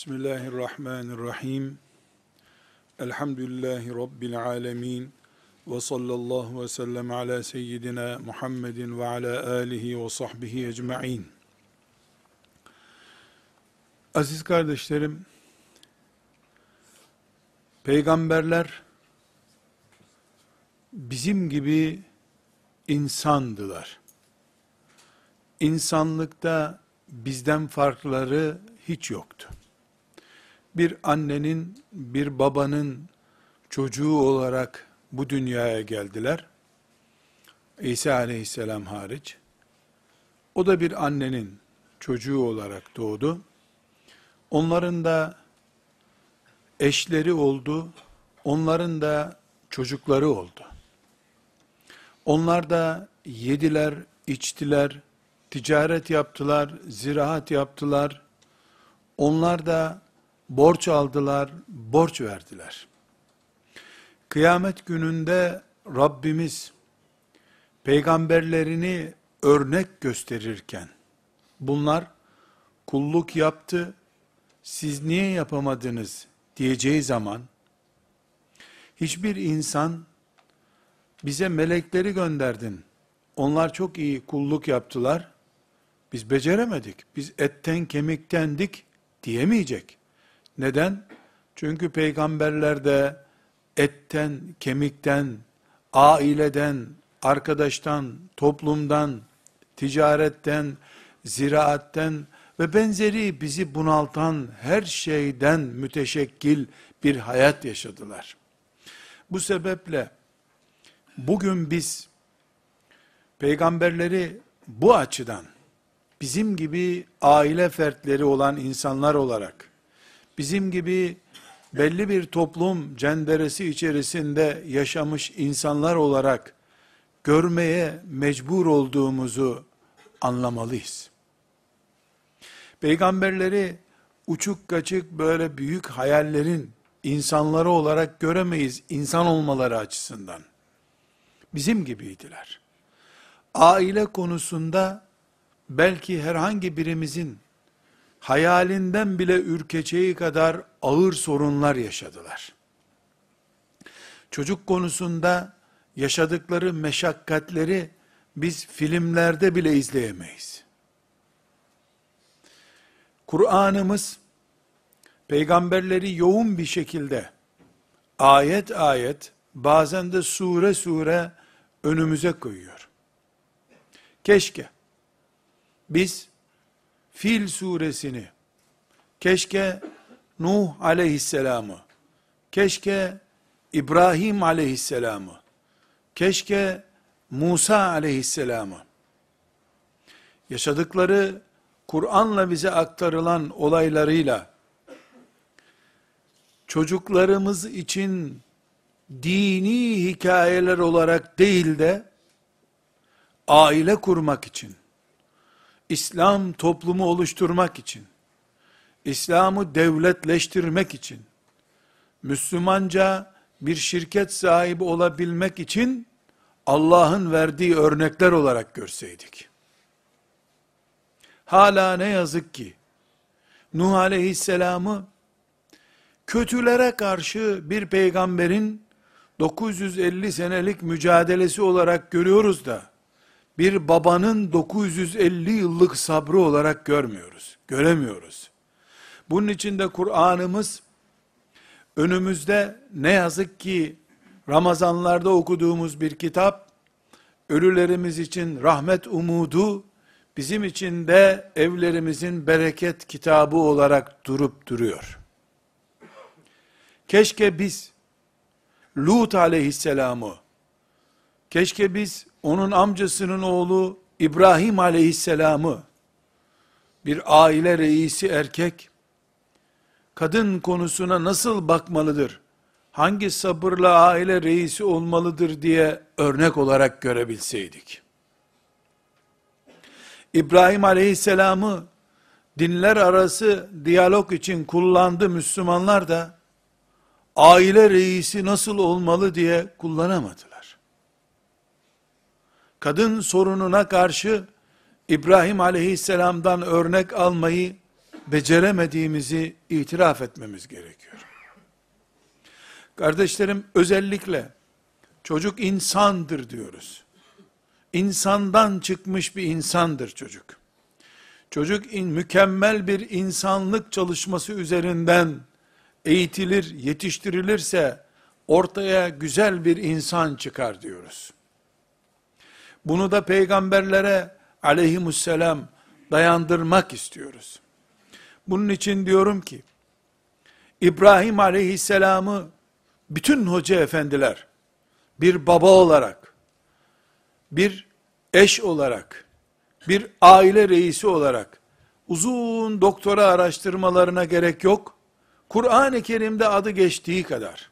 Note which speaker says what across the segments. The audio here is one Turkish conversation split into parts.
Speaker 1: Bismillahirrahmanirrahim. Elhamdülillahi Rabbil alemin. Ve sallallahu ve sellem ala seyyidina Muhammedin ve ala alihi ve sahbihi ecma'in. Aziz kardeşlerim, peygamberler bizim gibi insandılar. İnsanlıkta bizden farkları hiç yoktu bir annenin, bir babanın çocuğu olarak bu dünyaya geldiler. İsa aleyhisselam hariç. O da bir annenin çocuğu olarak doğdu. Onların da eşleri oldu. Onların da çocukları oldu. Onlar da yediler, içtiler, ticaret yaptılar, ziraat yaptılar. Onlar da borç aldılar, borç verdiler. Kıyamet gününde Rabbimiz peygamberlerini örnek gösterirken bunlar kulluk yaptı, siz niye yapamadınız diyeceği zaman hiçbir insan bize melekleri gönderdin. Onlar çok iyi kulluk yaptılar. Biz beceremedik. Biz etten kemiktendik diyemeyecek. Neden? Çünkü peygamberler de etten, kemikten, aileden, arkadaştan, toplumdan, ticaretten, ziraatten ve benzeri bizi bunaltan her şeyden müteşekkil bir hayat yaşadılar. Bu sebeple bugün biz peygamberleri bu açıdan bizim gibi aile fertleri olan insanlar olarak bizim gibi belli bir toplum cenderesi içerisinde yaşamış insanlar olarak görmeye mecbur olduğumuzu anlamalıyız. Peygamberleri uçuk kaçık böyle büyük hayallerin insanları olarak göremeyiz insan olmaları açısından. Bizim gibiydiler. Aile konusunda belki herhangi birimizin hayalinden bile ürkeceği kadar ağır sorunlar yaşadılar. Çocuk konusunda yaşadıkları meşakkatleri biz filmlerde bile izleyemeyiz. Kur'an'ımız peygamberleri yoğun bir şekilde ayet ayet bazen de sure sure önümüze koyuyor. Keşke biz Fil suresini, keşke Nuh aleyhisselamı, keşke İbrahim aleyhisselamı, keşke Musa aleyhisselamı, yaşadıkları Kur'an'la bize aktarılan olaylarıyla, çocuklarımız için dini hikayeler olarak değil de, aile kurmak için, İslam toplumu oluşturmak için, İslam'ı devletleştirmek için, Müslümanca bir şirket sahibi olabilmek için Allah'ın verdiği örnekler olarak görseydik. Hala ne yazık ki Nuh aleyhisselamı kötülere karşı bir peygamberin 950 senelik mücadelesi olarak görüyoruz da bir babanın 950 yıllık sabrı olarak görmüyoruz, göremiyoruz. Bunun için de Kur'an'ımız önümüzde ne yazık ki Ramazanlarda okuduğumuz bir kitap, ölülerimiz için rahmet umudu, bizim için de evlerimizin bereket kitabı olarak durup duruyor. Keşke biz Lut aleyhisselamı, keşke biz onun amcasının oğlu İbrahim aleyhisselamı, bir aile reisi erkek, kadın konusuna nasıl bakmalıdır, hangi sabırla aile reisi olmalıdır diye örnek olarak görebilseydik. İbrahim aleyhisselamı dinler arası diyalog için kullandı Müslümanlar da, aile reisi nasıl olmalı diye kullanamadı kadın sorununa karşı İbrahim aleyhisselamdan örnek almayı beceremediğimizi itiraf etmemiz gerekiyor. Kardeşlerim özellikle çocuk insandır diyoruz. İnsandan çıkmış bir insandır çocuk. Çocuk in, mükemmel bir insanlık çalışması üzerinden eğitilir, yetiştirilirse ortaya güzel bir insan çıkar diyoruz. Bunu da peygamberlere aleyhimusselam dayandırmak istiyoruz. Bunun için diyorum ki, İbrahim aleyhisselamı bütün hoca efendiler, bir baba olarak, bir eş olarak, bir aile reisi olarak, uzun doktora araştırmalarına gerek yok, Kur'an-ı Kerim'de adı geçtiği kadar,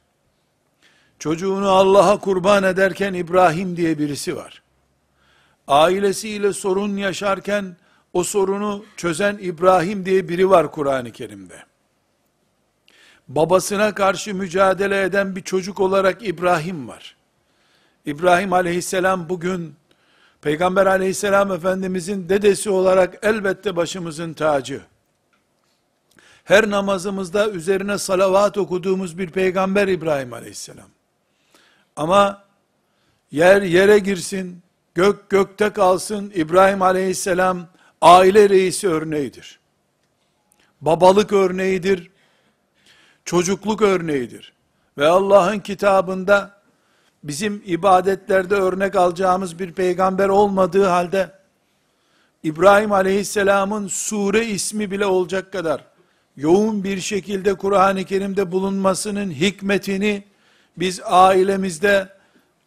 Speaker 1: çocuğunu Allah'a kurban ederken İbrahim diye birisi var. Ailesiyle sorun yaşarken, o sorunu çözen İbrahim diye biri var Kur'an-ı Kerim'de. Babasına karşı mücadele eden bir çocuk olarak İbrahim var. İbrahim aleyhisselam bugün Peygamber aleyhisselam efendimizin dedesi olarak elbette başımızın tacı. Her namazımızda üzerine salavat okuduğumuz bir peygamber İbrahim aleyhisselam. Ama yer yere girsin, gök gökte kalsın İbrahim aleyhisselam aile reisi örneğidir. Babalık örneğidir. Çocukluk örneğidir. Ve Allah'ın kitabında bizim ibadetlerde örnek alacağımız bir peygamber olmadığı halde İbrahim aleyhisselamın sure ismi bile olacak kadar yoğun bir şekilde Kur'an-ı Kerim'de bulunmasının hikmetini biz ailemizde,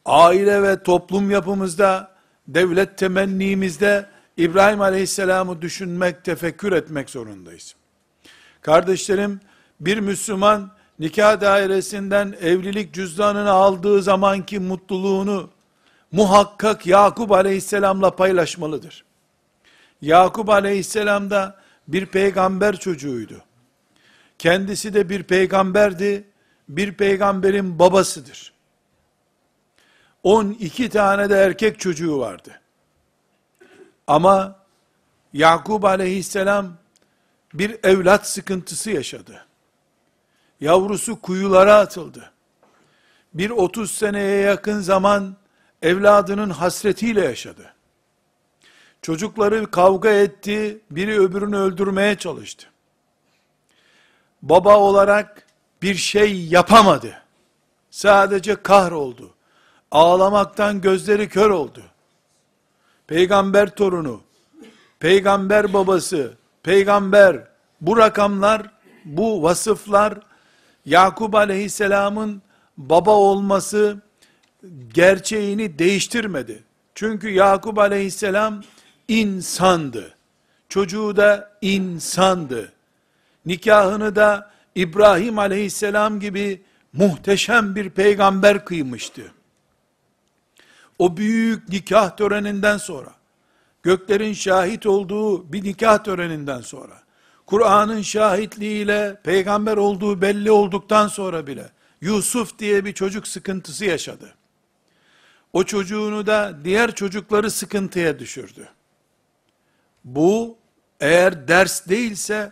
Speaker 1: aile ve toplum yapımızda, devlet temennimizde İbrahim Aleyhisselam'ı düşünmek, tefekkür etmek zorundayız. Kardeşlerim, bir Müslüman nikah dairesinden evlilik cüzdanını aldığı zamanki mutluluğunu muhakkak Yakup Aleyhisselam'la paylaşmalıdır. Yakup Aleyhisselam da bir peygamber çocuğuydu. Kendisi de bir peygamberdi, bir peygamberin babasıdır. 12 tane de erkek çocuğu vardı. Ama Yakub aleyhisselam bir evlat sıkıntısı yaşadı. Yavrusu kuyulara atıldı. Bir 30 seneye yakın zaman evladının hasretiyle yaşadı. Çocukları kavga etti, biri öbürünü öldürmeye çalıştı. Baba olarak bir şey yapamadı. Sadece kahroldu. Ağlamaktan gözleri kör oldu peygamber torunu, peygamber babası, peygamber, bu rakamlar, bu vasıflar, Yakup aleyhisselamın baba olması gerçeğini değiştirmedi. Çünkü Yakup aleyhisselam insandı. Çocuğu da insandı. Nikahını da İbrahim aleyhisselam gibi muhteşem bir peygamber kıymıştı o büyük nikah töreninden sonra, göklerin şahit olduğu bir nikah töreninden sonra, Kur'an'ın şahitliğiyle peygamber olduğu belli olduktan sonra bile, Yusuf diye bir çocuk sıkıntısı yaşadı. O çocuğunu da diğer çocukları sıkıntıya düşürdü. Bu eğer ders değilse,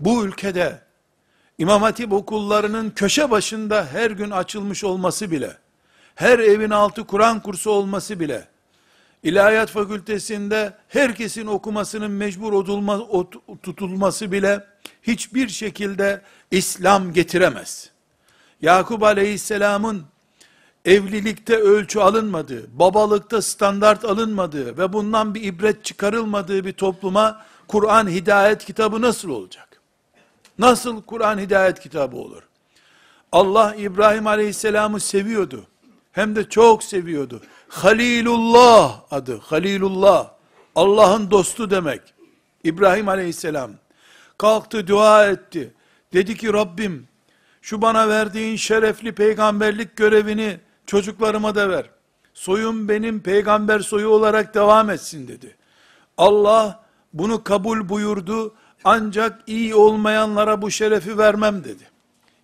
Speaker 1: bu ülkede İmam Hatip okullarının köşe başında her gün açılmış olması bile, her evin altı Kur'an kursu olması bile, İlahiyat fakültesinde herkesin okumasının mecbur odulma, tutulması bile, hiçbir şekilde İslam getiremez. Yakup aleyhisselamın evlilikte ölçü alınmadığı, babalıkta standart alınmadığı ve bundan bir ibret çıkarılmadığı bir topluma Kur'an hidayet kitabı nasıl olacak? Nasıl Kur'an hidayet kitabı olur? Allah İbrahim aleyhisselamı seviyordu hem de çok seviyordu. Halilullah adı. Halilullah. Allah'ın dostu demek. İbrahim aleyhisselam. Kalktı dua etti. Dedi ki Rabbim şu bana verdiğin şerefli peygamberlik görevini çocuklarıma da ver. Soyum benim peygamber soyu olarak devam etsin dedi. Allah bunu kabul buyurdu. Ancak iyi olmayanlara bu şerefi vermem dedi.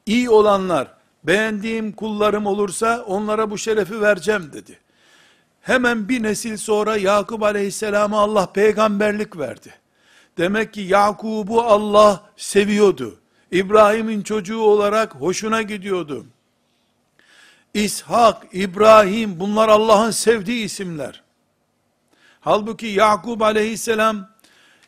Speaker 1: İyi olanlar, beğendiğim kullarım olursa onlara bu şerefi vereceğim dedi. Hemen bir nesil sonra Yakup aleyhisselama Allah peygamberlik verdi. Demek ki Yakub'u Allah seviyordu. İbrahim'in çocuğu olarak hoşuna gidiyordu. İshak, İbrahim bunlar Allah'ın sevdiği isimler. Halbuki Yakub aleyhisselam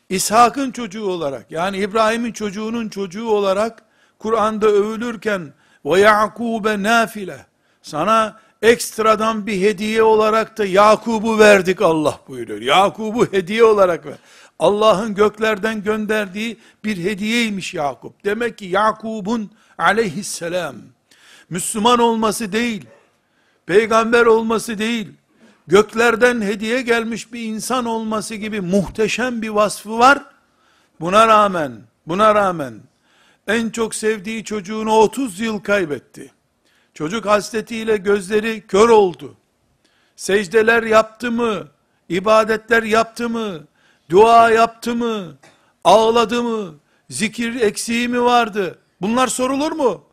Speaker 1: İshak'ın çocuğu olarak yani İbrahim'in çocuğunun çocuğu olarak Kur'an'da övülürken ve Yakub'e nafile sana ekstradan bir hediye olarak da Yakub'u verdik Allah buyuruyor. Yakub'u hediye olarak ver. Allah'ın göklerden gönderdiği bir hediyeymiş Yakup. Demek ki Yakub'un aleyhisselam Müslüman olması değil, peygamber olması değil, göklerden hediye gelmiş bir insan olması gibi muhteşem bir vasfı var. Buna rağmen, buna rağmen en çok sevdiği çocuğunu 30 yıl kaybetti. Çocuk hasretiyle gözleri kör oldu. Secdeler yaptı mı? ibadetler yaptı mı? Dua yaptı mı? Ağladı mı? Zikir eksiği mi vardı? Bunlar sorulur mu?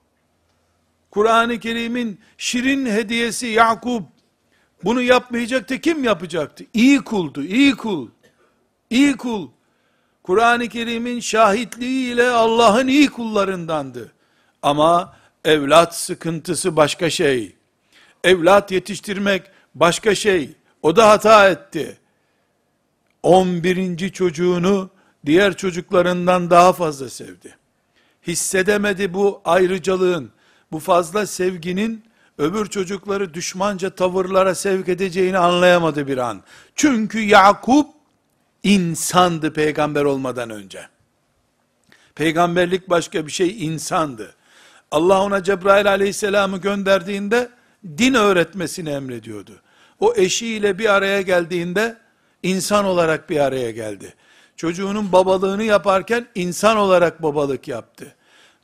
Speaker 1: Kur'an-ı Kerim'in şirin hediyesi Yakup bunu yapmayacaktı. Kim yapacaktı? İyi kuldu, iyi kul. İyi kul. Kur'an-ı Kerim'in şahitliği ile Allah'ın iyi kullarındandı. Ama evlat sıkıntısı başka şey. Evlat yetiştirmek başka şey. O da hata etti. 11. çocuğunu diğer çocuklarından daha fazla sevdi. Hissedemedi bu ayrıcalığın, bu fazla sevginin öbür çocukları düşmanca tavırlara sevk edeceğini anlayamadı bir an. Çünkü Yakup insandı peygamber olmadan önce. Peygamberlik başka bir şey insandı. Allah ona Cebrail aleyhisselamı gönderdiğinde din öğretmesini emrediyordu. O eşiyle bir araya geldiğinde insan olarak bir araya geldi. Çocuğunun babalığını yaparken insan olarak babalık yaptı.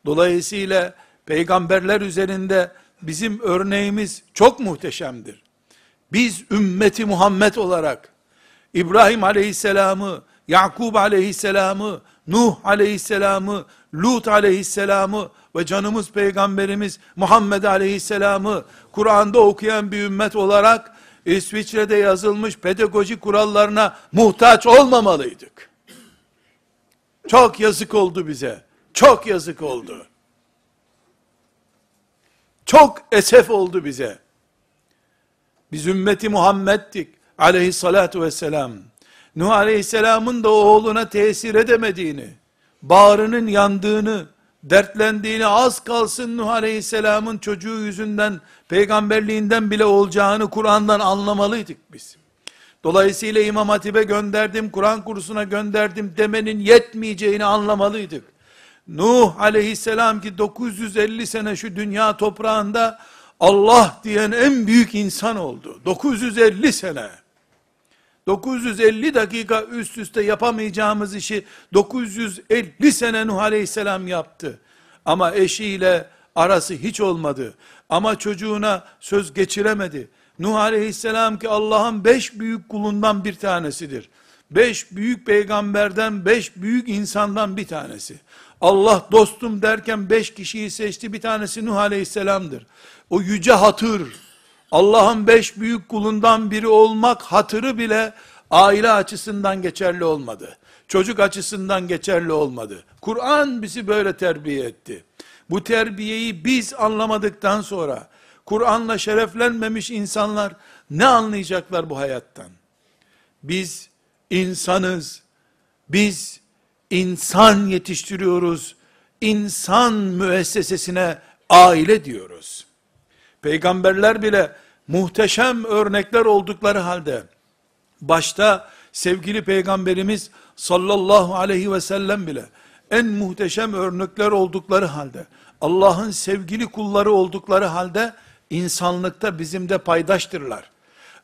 Speaker 1: Dolayısıyla peygamberler üzerinde bizim örneğimiz çok muhteşemdir. Biz ümmeti Muhammed olarak İbrahim aleyhisselamı, Yakub aleyhisselamı, Nuh aleyhisselamı, Lut aleyhisselamı ve canımız peygamberimiz Muhammed aleyhisselamı Kur'an'da okuyan bir ümmet olarak İsviçre'de yazılmış pedagoji kurallarına muhtaç olmamalıydık. Çok yazık oldu bize. Çok yazık oldu. Çok esef oldu bize. Biz ümmeti Muhammed'dik aleyhissalatu vesselam. Nuh aleyhisselamın da oğluna tesir edemediğini, bağrının yandığını, dertlendiğini az kalsın Nuh aleyhisselamın çocuğu yüzünden peygamberliğinden bile olacağını Kur'an'dan anlamalıydık biz. Dolayısıyla İmam Hatip'e gönderdim, Kur'an kursuna gönderdim demenin yetmeyeceğini anlamalıydık. Nuh aleyhisselam ki 950 sene şu dünya toprağında Allah diyen en büyük insan oldu. 950 sene. 950 dakika üst üste yapamayacağımız işi 950 sene Nuh Aleyhisselam yaptı. Ama eşiyle arası hiç olmadı. Ama çocuğuna söz geçiremedi. Nuh Aleyhisselam ki Allah'ın beş büyük kulundan bir tanesidir. Beş büyük peygamberden, beş büyük insandan bir tanesi. Allah dostum derken beş kişiyi seçti. Bir tanesi Nuh Aleyhisselam'dır. O yüce hatır, Allah'ın beş büyük kulundan biri olmak hatırı bile aile açısından geçerli olmadı. Çocuk açısından geçerli olmadı. Kur'an bizi böyle terbiye etti. Bu terbiyeyi biz anlamadıktan sonra Kur'an'la şereflenmemiş insanlar ne anlayacaklar bu hayattan? Biz insanız. Biz insan yetiştiriyoruz. İnsan müessesesine aile diyoruz. Peygamberler bile muhteşem örnekler oldukları halde, başta sevgili peygamberimiz sallallahu aleyhi ve sellem bile, en muhteşem örnekler oldukları halde, Allah'ın sevgili kulları oldukları halde, insanlıkta bizim de paydaştırlar.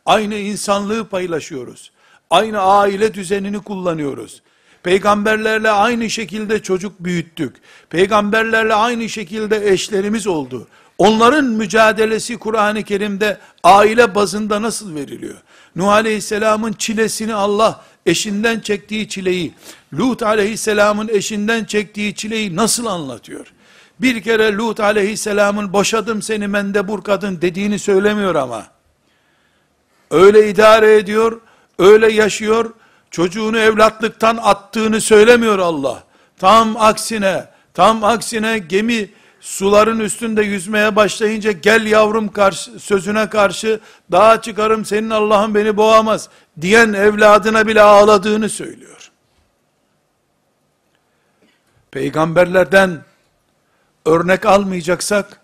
Speaker 1: Aynı insanlığı paylaşıyoruz. Aynı aile düzenini kullanıyoruz. Peygamberlerle aynı şekilde çocuk büyüttük. Peygamberlerle aynı şekilde eşlerimiz oldu. Onların mücadelesi Kur'an-ı Kerim'de aile bazında nasıl veriliyor? Nuh Aleyhisselam'ın çilesini Allah eşinden çektiği çileyi, Lut Aleyhisselam'ın eşinden çektiği çileyi nasıl anlatıyor? Bir kere Lut Aleyhisselam'ın boşadım seni mendebur kadın dediğini söylemiyor ama. Öyle idare ediyor, öyle yaşıyor, çocuğunu evlatlıktan attığını söylemiyor Allah. Tam aksine, tam aksine gemi suların üstünde yüzmeye başlayınca gel yavrum karşı, sözüne karşı dağa çıkarım senin Allah'ın beni boğamaz diyen evladına bile ağladığını söylüyor. Peygamberlerden örnek almayacaksak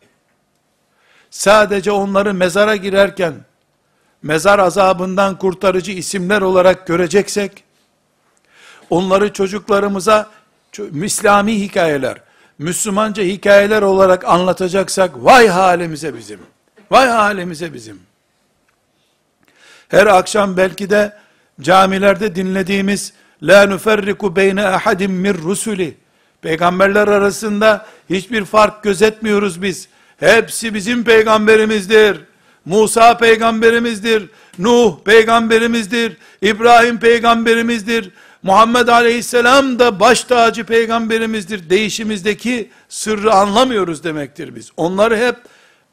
Speaker 1: sadece onları mezara girerken mezar azabından kurtarıcı isimler olarak göreceksek onları çocuklarımıza İslami hikayeler, Müslümanca hikayeler olarak anlatacaksak vay halimize bizim. Vay halimize bizim. Her akşam belki de camilerde dinlediğimiz la nuferriku beyne ahadim mir rusuli peygamberler arasında hiçbir fark gözetmiyoruz biz. Hepsi bizim peygamberimizdir. Musa peygamberimizdir. Nuh peygamberimizdir. İbrahim peygamberimizdir. Muhammed Aleyhisselam da baş tacı peygamberimizdir. Değişimizdeki sırrı anlamıyoruz demektir biz. Onları hep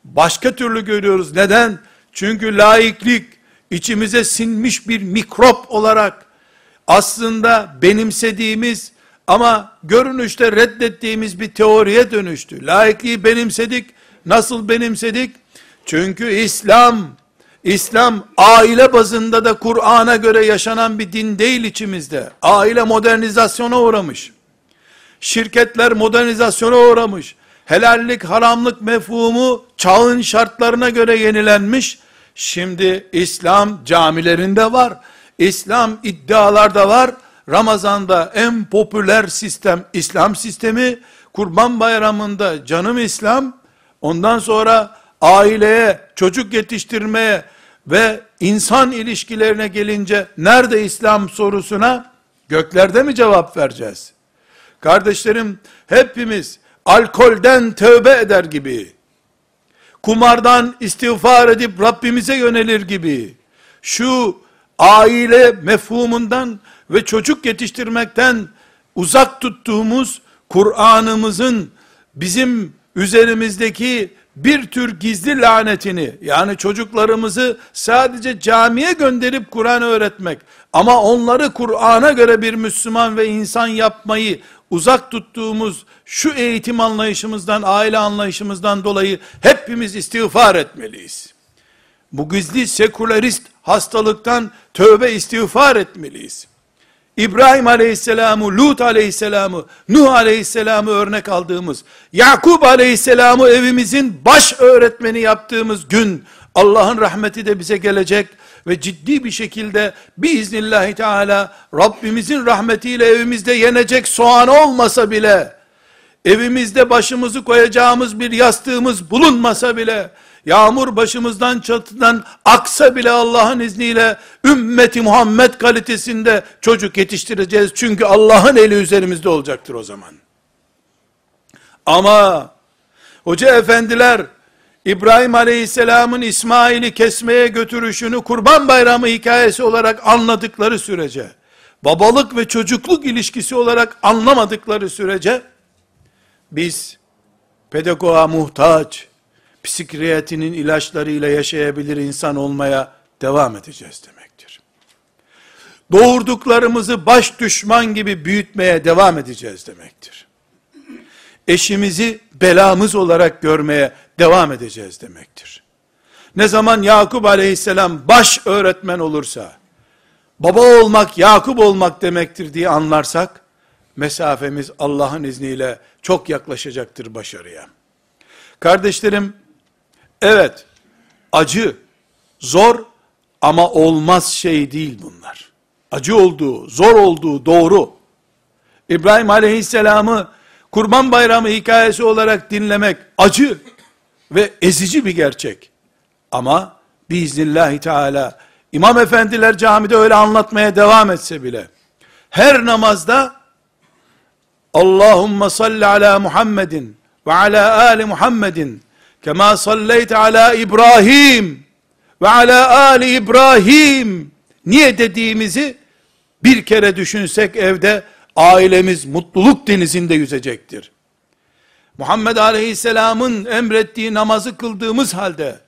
Speaker 1: başka türlü görüyoruz. Neden? Çünkü laiklik içimize sinmiş bir mikrop olarak aslında benimsediğimiz ama görünüşte reddettiğimiz bir teoriye dönüştü. Laikliği benimsedik. Nasıl benimsedik? Çünkü İslam İslam aile bazında da Kur'an'a göre yaşanan bir din değil içimizde. Aile modernizasyona uğramış. Şirketler modernizasyona uğramış. Helallik, haramlık mefhumu çağın şartlarına göre yenilenmiş. Şimdi İslam camilerinde var. İslam iddialarda var. Ramazan'da en popüler sistem İslam sistemi. Kurban bayramında canım İslam. Ondan sonra aileye, çocuk yetiştirmeye, ve insan ilişkilerine gelince nerede İslam sorusuna göklerde mi cevap vereceğiz? Kardeşlerim hepimiz alkolden tövbe eder gibi, kumardan istiğfar edip Rabbimize yönelir gibi, şu aile mefhumundan ve çocuk yetiştirmekten uzak tuttuğumuz Kur'an'ımızın bizim üzerimizdeki bir tür gizli lanetini yani çocuklarımızı sadece camiye gönderip Kur'an öğretmek ama onları Kur'an'a göre bir Müslüman ve insan yapmayı uzak tuttuğumuz şu eğitim anlayışımızdan, aile anlayışımızdan dolayı hepimiz istiğfar etmeliyiz. Bu gizli sekülerist hastalıktan tövbe istiğfar etmeliyiz. İbrahim Aleyhisselam'ı, Lut Aleyhisselam'ı, Nuh Aleyhisselam'ı örnek aldığımız, Yakup Aleyhisselam'ı evimizin baş öğretmeni yaptığımız gün, Allah'ın rahmeti de bize gelecek ve ciddi bir şekilde biiznillahü teala Rabbimizin rahmetiyle evimizde yenecek soğan olmasa bile, evimizde başımızı koyacağımız bir yastığımız bulunmasa bile, yağmur başımızdan çatıdan aksa bile Allah'ın izniyle ümmeti Muhammed kalitesinde çocuk yetiştireceğiz. Çünkü Allah'ın eli üzerimizde olacaktır o zaman. Ama hoca efendiler İbrahim Aleyhisselam'ın İsmail'i kesmeye götürüşünü kurban bayramı hikayesi olarak anladıkları sürece, babalık ve çocukluk ilişkisi olarak anlamadıkları sürece, biz pedagoğa muhtaç, psikiyatrinin ilaçlarıyla yaşayabilir insan olmaya devam edeceğiz demektir. Doğurduklarımızı baş düşman gibi büyütmeye devam edeceğiz demektir. Eşimizi belamız olarak görmeye devam edeceğiz demektir. Ne zaman Yakup aleyhisselam baş öğretmen olursa, baba olmak Yakup olmak demektir diye anlarsak, mesafemiz Allah'ın izniyle çok yaklaşacaktır başarıya. Kardeşlerim, Evet, acı, zor ama olmaz şey değil bunlar. Acı olduğu, zor olduğu doğru. İbrahim Aleyhisselam'ı Kurban Bayramı hikayesi olarak dinlemek acı ve ezici bir gerçek. Ama biiznillahü teala İmam efendiler camide öyle anlatmaya devam etse bile her namazda Allahümme salli ala Muhammedin ve ala ali Muhammedin Kema salleyte ala İbrahim ve ala ali İbrahim. Niye dediğimizi bir kere düşünsek evde ailemiz mutluluk denizinde yüzecektir. Muhammed Aleyhisselam'ın emrettiği namazı kıldığımız halde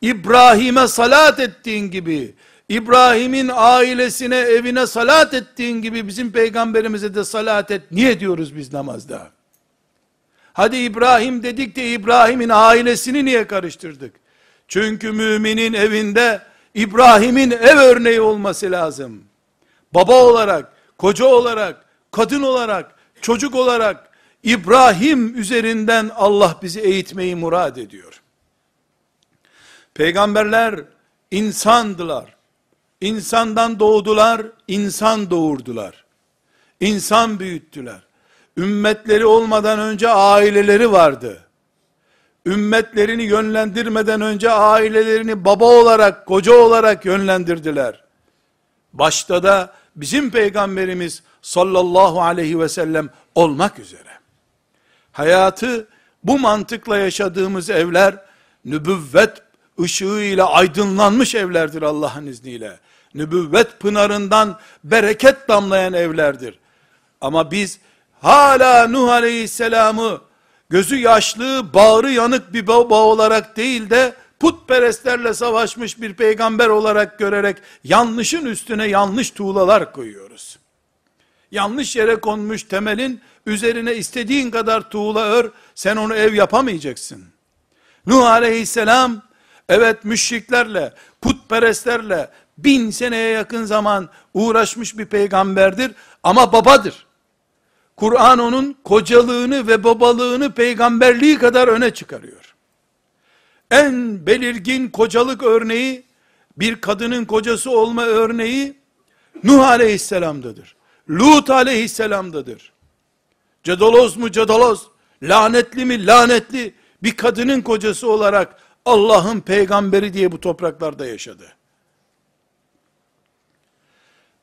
Speaker 1: İbrahim'e salat ettiğin gibi İbrahim'in ailesine, evine salat ettiğin gibi bizim peygamberimize de salat et. Niye diyoruz biz namazda? Hadi İbrahim dedik de İbrahim'in ailesini niye karıştırdık? Çünkü müminin evinde İbrahim'in ev örneği olması lazım. Baba olarak, koca olarak, kadın olarak, çocuk olarak İbrahim üzerinden Allah bizi eğitmeyi murad ediyor. Peygamberler insandılar. İnsandan doğdular, insan doğurdular. İnsan büyüttüler. Ümmetleri olmadan önce aileleri vardı. Ümmetlerini yönlendirmeden önce ailelerini baba olarak, koca olarak yönlendirdiler. Başta da bizim peygamberimiz sallallahu aleyhi ve sellem olmak üzere. Hayatı bu mantıkla yaşadığımız evler, nübüvvet ışığıyla aydınlanmış evlerdir Allah'ın izniyle. Nübüvvet pınarından bereket damlayan evlerdir. Ama biz hala Nuh Aleyhisselam'ı gözü yaşlı, bağrı yanık bir baba olarak değil de putperestlerle savaşmış bir peygamber olarak görerek yanlışın üstüne yanlış tuğlalar koyuyoruz. Yanlış yere konmuş temelin üzerine istediğin kadar tuğla ör, sen onu ev yapamayacaksın. Nuh aleyhisselam, evet müşriklerle, putperestlerle, bin seneye yakın zaman uğraşmış bir peygamberdir, ama babadır. Kur'an onun kocalığını ve babalığını peygamberliği kadar öne çıkarıyor. En belirgin kocalık örneği, bir kadının kocası olma örneği, Nuh aleyhisselamdadır. Lut aleyhisselamdadır. Cadaloz mu cadaloz, lanetli mi lanetli, bir kadının kocası olarak Allah'ın peygamberi diye bu topraklarda yaşadı.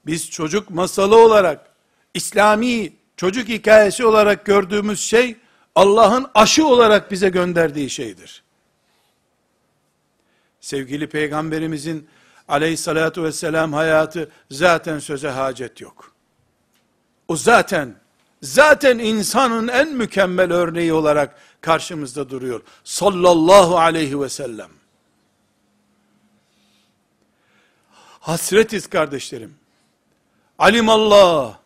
Speaker 1: Biz çocuk masalı olarak, İslami çocuk hikayesi olarak gördüğümüz şey, Allah'ın aşı olarak bize gönderdiği şeydir. Sevgili peygamberimizin aleyhissalatu vesselam hayatı zaten söze hacet yok. O zaten, zaten insanın en mükemmel örneği olarak karşımızda duruyor. Sallallahu aleyhi ve sellem. Hasretiz kardeşlerim. Alimallah,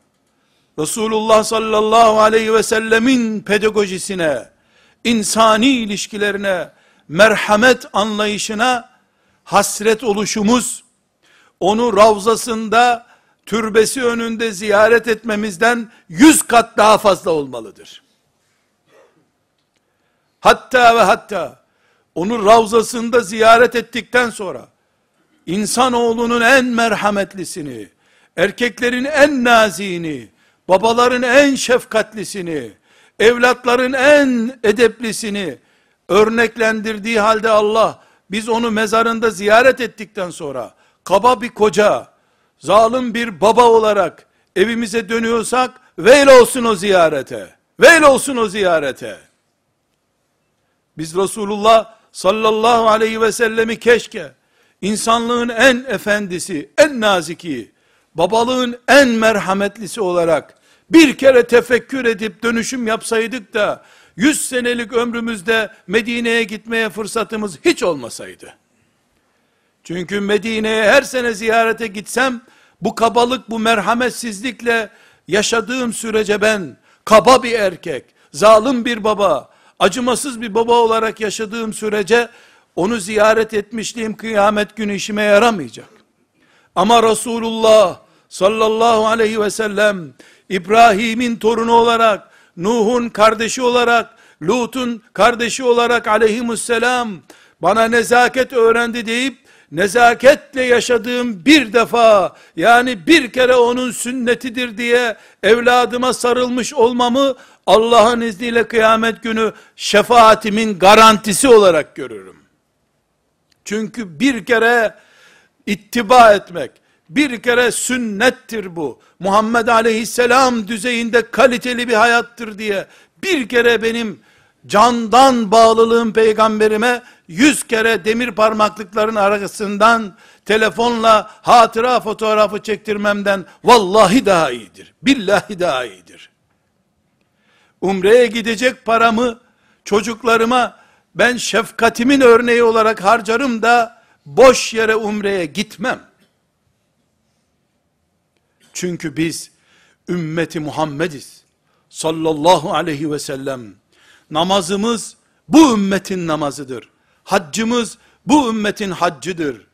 Speaker 1: Resulullah sallallahu aleyhi ve sellemin pedagojisine, insani ilişkilerine, merhamet anlayışına hasret oluşumuz, onu ravzasında, türbesi önünde ziyaret etmemizden yüz kat daha fazla olmalıdır. Hatta ve hatta, onu ravzasında ziyaret ettikten sonra, insanoğlunun en merhametlisini, erkeklerin en nazini, babaların en şefkatlisini, evlatların en edeplisini örneklendirdiği halde Allah, biz onu mezarında ziyaret ettikten sonra, kaba bir koca, zalim bir baba olarak evimize dönüyorsak, veil olsun o ziyarete. Veil olsun o ziyarete. Biz Resulullah sallallahu aleyhi ve sellemi keşke, insanlığın en efendisi, en naziki, babalığın en merhametlisi olarak, bir kere tefekkür edip dönüşüm yapsaydık da, 100 senelik ömrümüzde Medine'ye gitmeye fırsatımız hiç olmasaydı. Çünkü Medine'ye her sene ziyarete gitsem, bu kabalık, bu merhametsizlikle yaşadığım sürece ben, kaba bir erkek, zalim bir baba, acımasız bir baba olarak yaşadığım sürece, onu ziyaret etmişliğim kıyamet günü işime yaramayacak. Ama Resulullah sallallahu aleyhi ve sellem, İbrahim'in torunu olarak, Nuh'un kardeşi olarak, Lut'un kardeşi olarak aleyhimusselam, bana nezaket öğrendi deyip, nezaketle yaşadığım bir defa, yani bir kere onun sünnetidir diye, evladıma sarılmış olmamı, Allah'ın izniyle kıyamet günü, şefaatimin garantisi olarak görürüm. Çünkü bir kere, ittiba etmek, bir kere sünnettir bu. Muhammed aleyhisselam düzeyinde kaliteli bir hayattır diye bir kere benim candan bağlılığım peygamberime yüz kere demir parmaklıkların arasından telefonla hatıra fotoğrafı çektirmemden vallahi daha iyidir. Billahi daha iyidir. Umre'ye gidecek paramı çocuklarıma ben şefkatimin örneği olarak harcarım da boş yere umreye gitmem. Çünkü biz ümmeti Muhammediz. Sallallahu aleyhi ve sellem. Namazımız bu ümmetin namazıdır. Haccımız bu ümmetin haccıdır.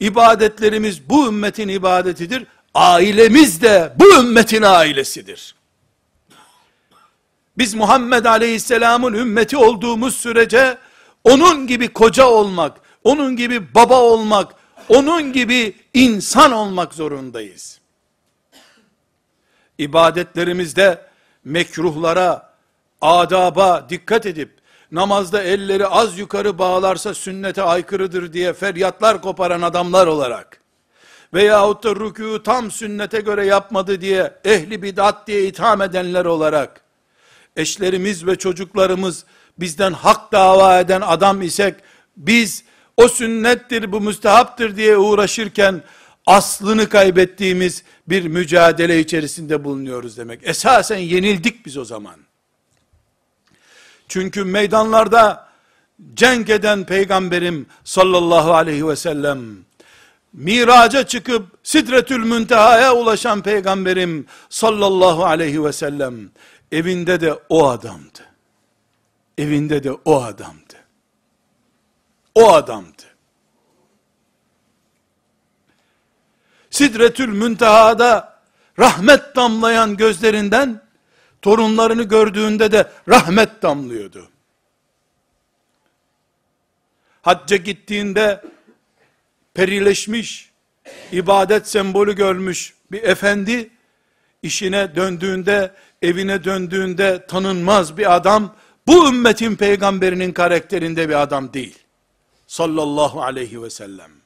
Speaker 1: İbadetlerimiz bu ümmetin ibadetidir. Ailemiz de bu ümmetin ailesidir. Biz Muhammed Aleyhisselam'ın ümmeti olduğumuz sürece onun gibi koca olmak, onun gibi baba olmak, onun gibi insan olmak zorundayız. İbadetlerimizde mekruhlara, adaba dikkat edip namazda elleri az yukarı bağlarsa sünnete aykırıdır diye feryatlar koparan adamlar olarak veyahut da rükû tam sünnete göre yapmadı diye ehli bidat diye itham edenler olarak eşlerimiz ve çocuklarımız bizden hak dava eden adam isek biz o sünnettir bu müstehaptır diye uğraşırken aslını kaybettiğimiz bir mücadele içerisinde bulunuyoruz demek. Esasen yenildik biz o zaman. Çünkü meydanlarda cenk eden peygamberim sallallahu aleyhi ve sellem, miraca çıkıp sidretül müntehaya ulaşan peygamberim sallallahu aleyhi ve sellem, evinde de o adamdı. Evinde de o adamdı. O adamdı. Sidretül müntehada rahmet damlayan gözlerinden torunlarını gördüğünde de rahmet damlıyordu. Hacca gittiğinde perileşmiş, ibadet sembolü görmüş bir efendi, işine döndüğünde, evine döndüğünde tanınmaz bir adam, bu ümmetin peygamberinin karakterinde bir adam değil. Sallallahu aleyhi ve sellem.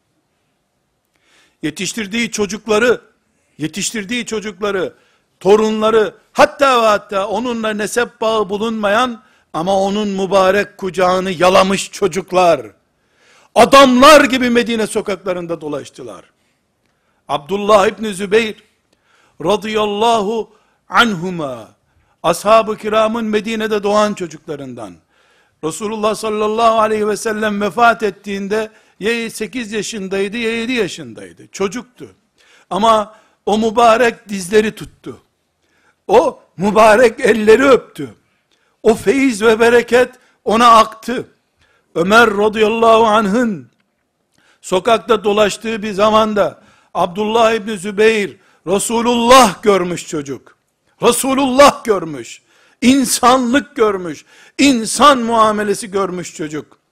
Speaker 1: Yetiştirdiği çocukları, yetiştirdiği çocukları, torunları, hatta ve hatta onunla nesep bağı bulunmayan ama onun mübarek kucağını yalamış çocuklar, adamlar gibi Medine sokaklarında dolaştılar. Abdullah İbni Zübeyir radıyallahu anhuma ashab-ı kiramın Medine'de doğan çocuklarından Resulullah sallallahu aleyhi ve sellem vefat ettiğinde ya 8 yaşındaydı ya 7 yaşındaydı. Çocuktu. Ama o mübarek dizleri tuttu. O mübarek elleri öptü. O feyiz ve bereket ona aktı. Ömer radıyallahu anh'ın sokakta dolaştığı bir zamanda Abdullah İbni Zübeyir Resulullah görmüş çocuk. Resulullah görmüş. İnsanlık görmüş. insan muamelesi görmüş çocuk.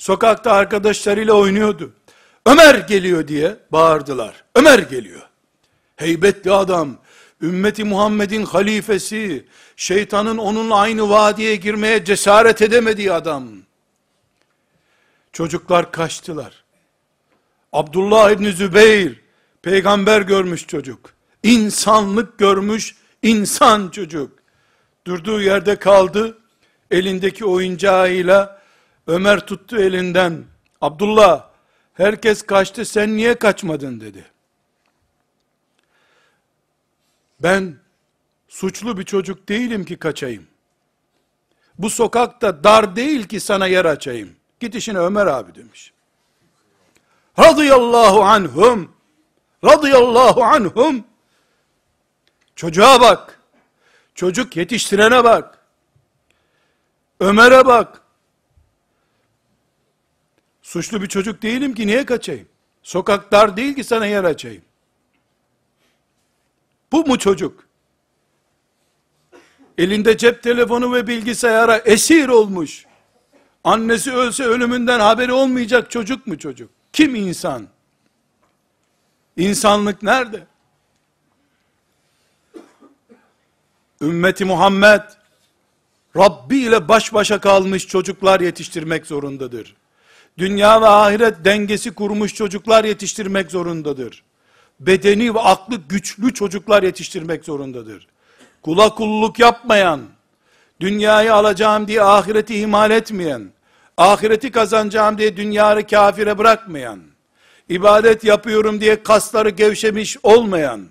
Speaker 1: Sokakta arkadaşlarıyla oynuyordu. Ömer geliyor diye bağırdılar. Ömer geliyor. Heybetli adam, ümmeti Muhammed'in halifesi, şeytanın onunla aynı vadiye girmeye cesaret edemediği adam. Çocuklar kaçtılar. Abdullah İbni Zübeyir, peygamber görmüş çocuk. İnsanlık görmüş, insan çocuk. Durduğu yerde kaldı, elindeki oyuncağıyla, Ömer tuttu elinden, Abdullah, herkes kaçtı, sen niye kaçmadın dedi. Ben suçlu bir çocuk değilim ki kaçayım. Bu sokakta dar değil ki sana yer açayım. Git işine Ömer abi demiş. Radıyallahu anhum. Radıyallahu anhum. Çocuğa bak. Çocuk yetiştirene bak. Ömer'e bak. Suçlu bir çocuk değilim ki niye kaçayım? Sokak dar değil ki sana yer açayım. Bu mu çocuk? Elinde cep telefonu ve bilgisayara esir olmuş. Annesi ölse ölümünden haberi olmayacak çocuk mu çocuk? Kim insan? İnsanlık nerede? Ümmeti Muhammed Rabbi ile baş başa kalmış çocuklar yetiştirmek zorundadır. Dünya ve ahiret dengesi kurmuş çocuklar yetiştirmek zorundadır bedeni ve aklı güçlü çocuklar yetiştirmek zorundadır. Kula kulluk yapmayan, dünyayı alacağım diye ahireti ihmal etmeyen, ahireti kazanacağım diye dünyayı kafire bırakmayan, ibadet yapıyorum diye kasları gevşemiş olmayan,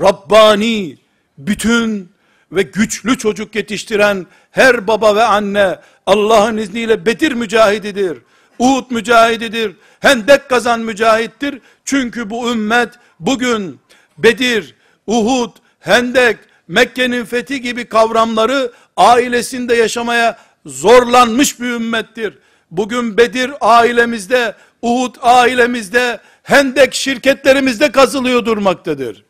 Speaker 1: Rabbani, bütün ve güçlü çocuk yetiştiren her baba ve anne Allah'ın izniyle Bedir mücahididir. Uhud mücahididir. Hendek kazan mücahittir. Çünkü bu ümmet bugün Bedir, Uhud, Hendek, Mekke'nin fethi gibi kavramları ailesinde yaşamaya zorlanmış bir ümmettir. Bugün Bedir ailemizde, Uhud ailemizde, Hendek şirketlerimizde kazılıyor durmaktadır.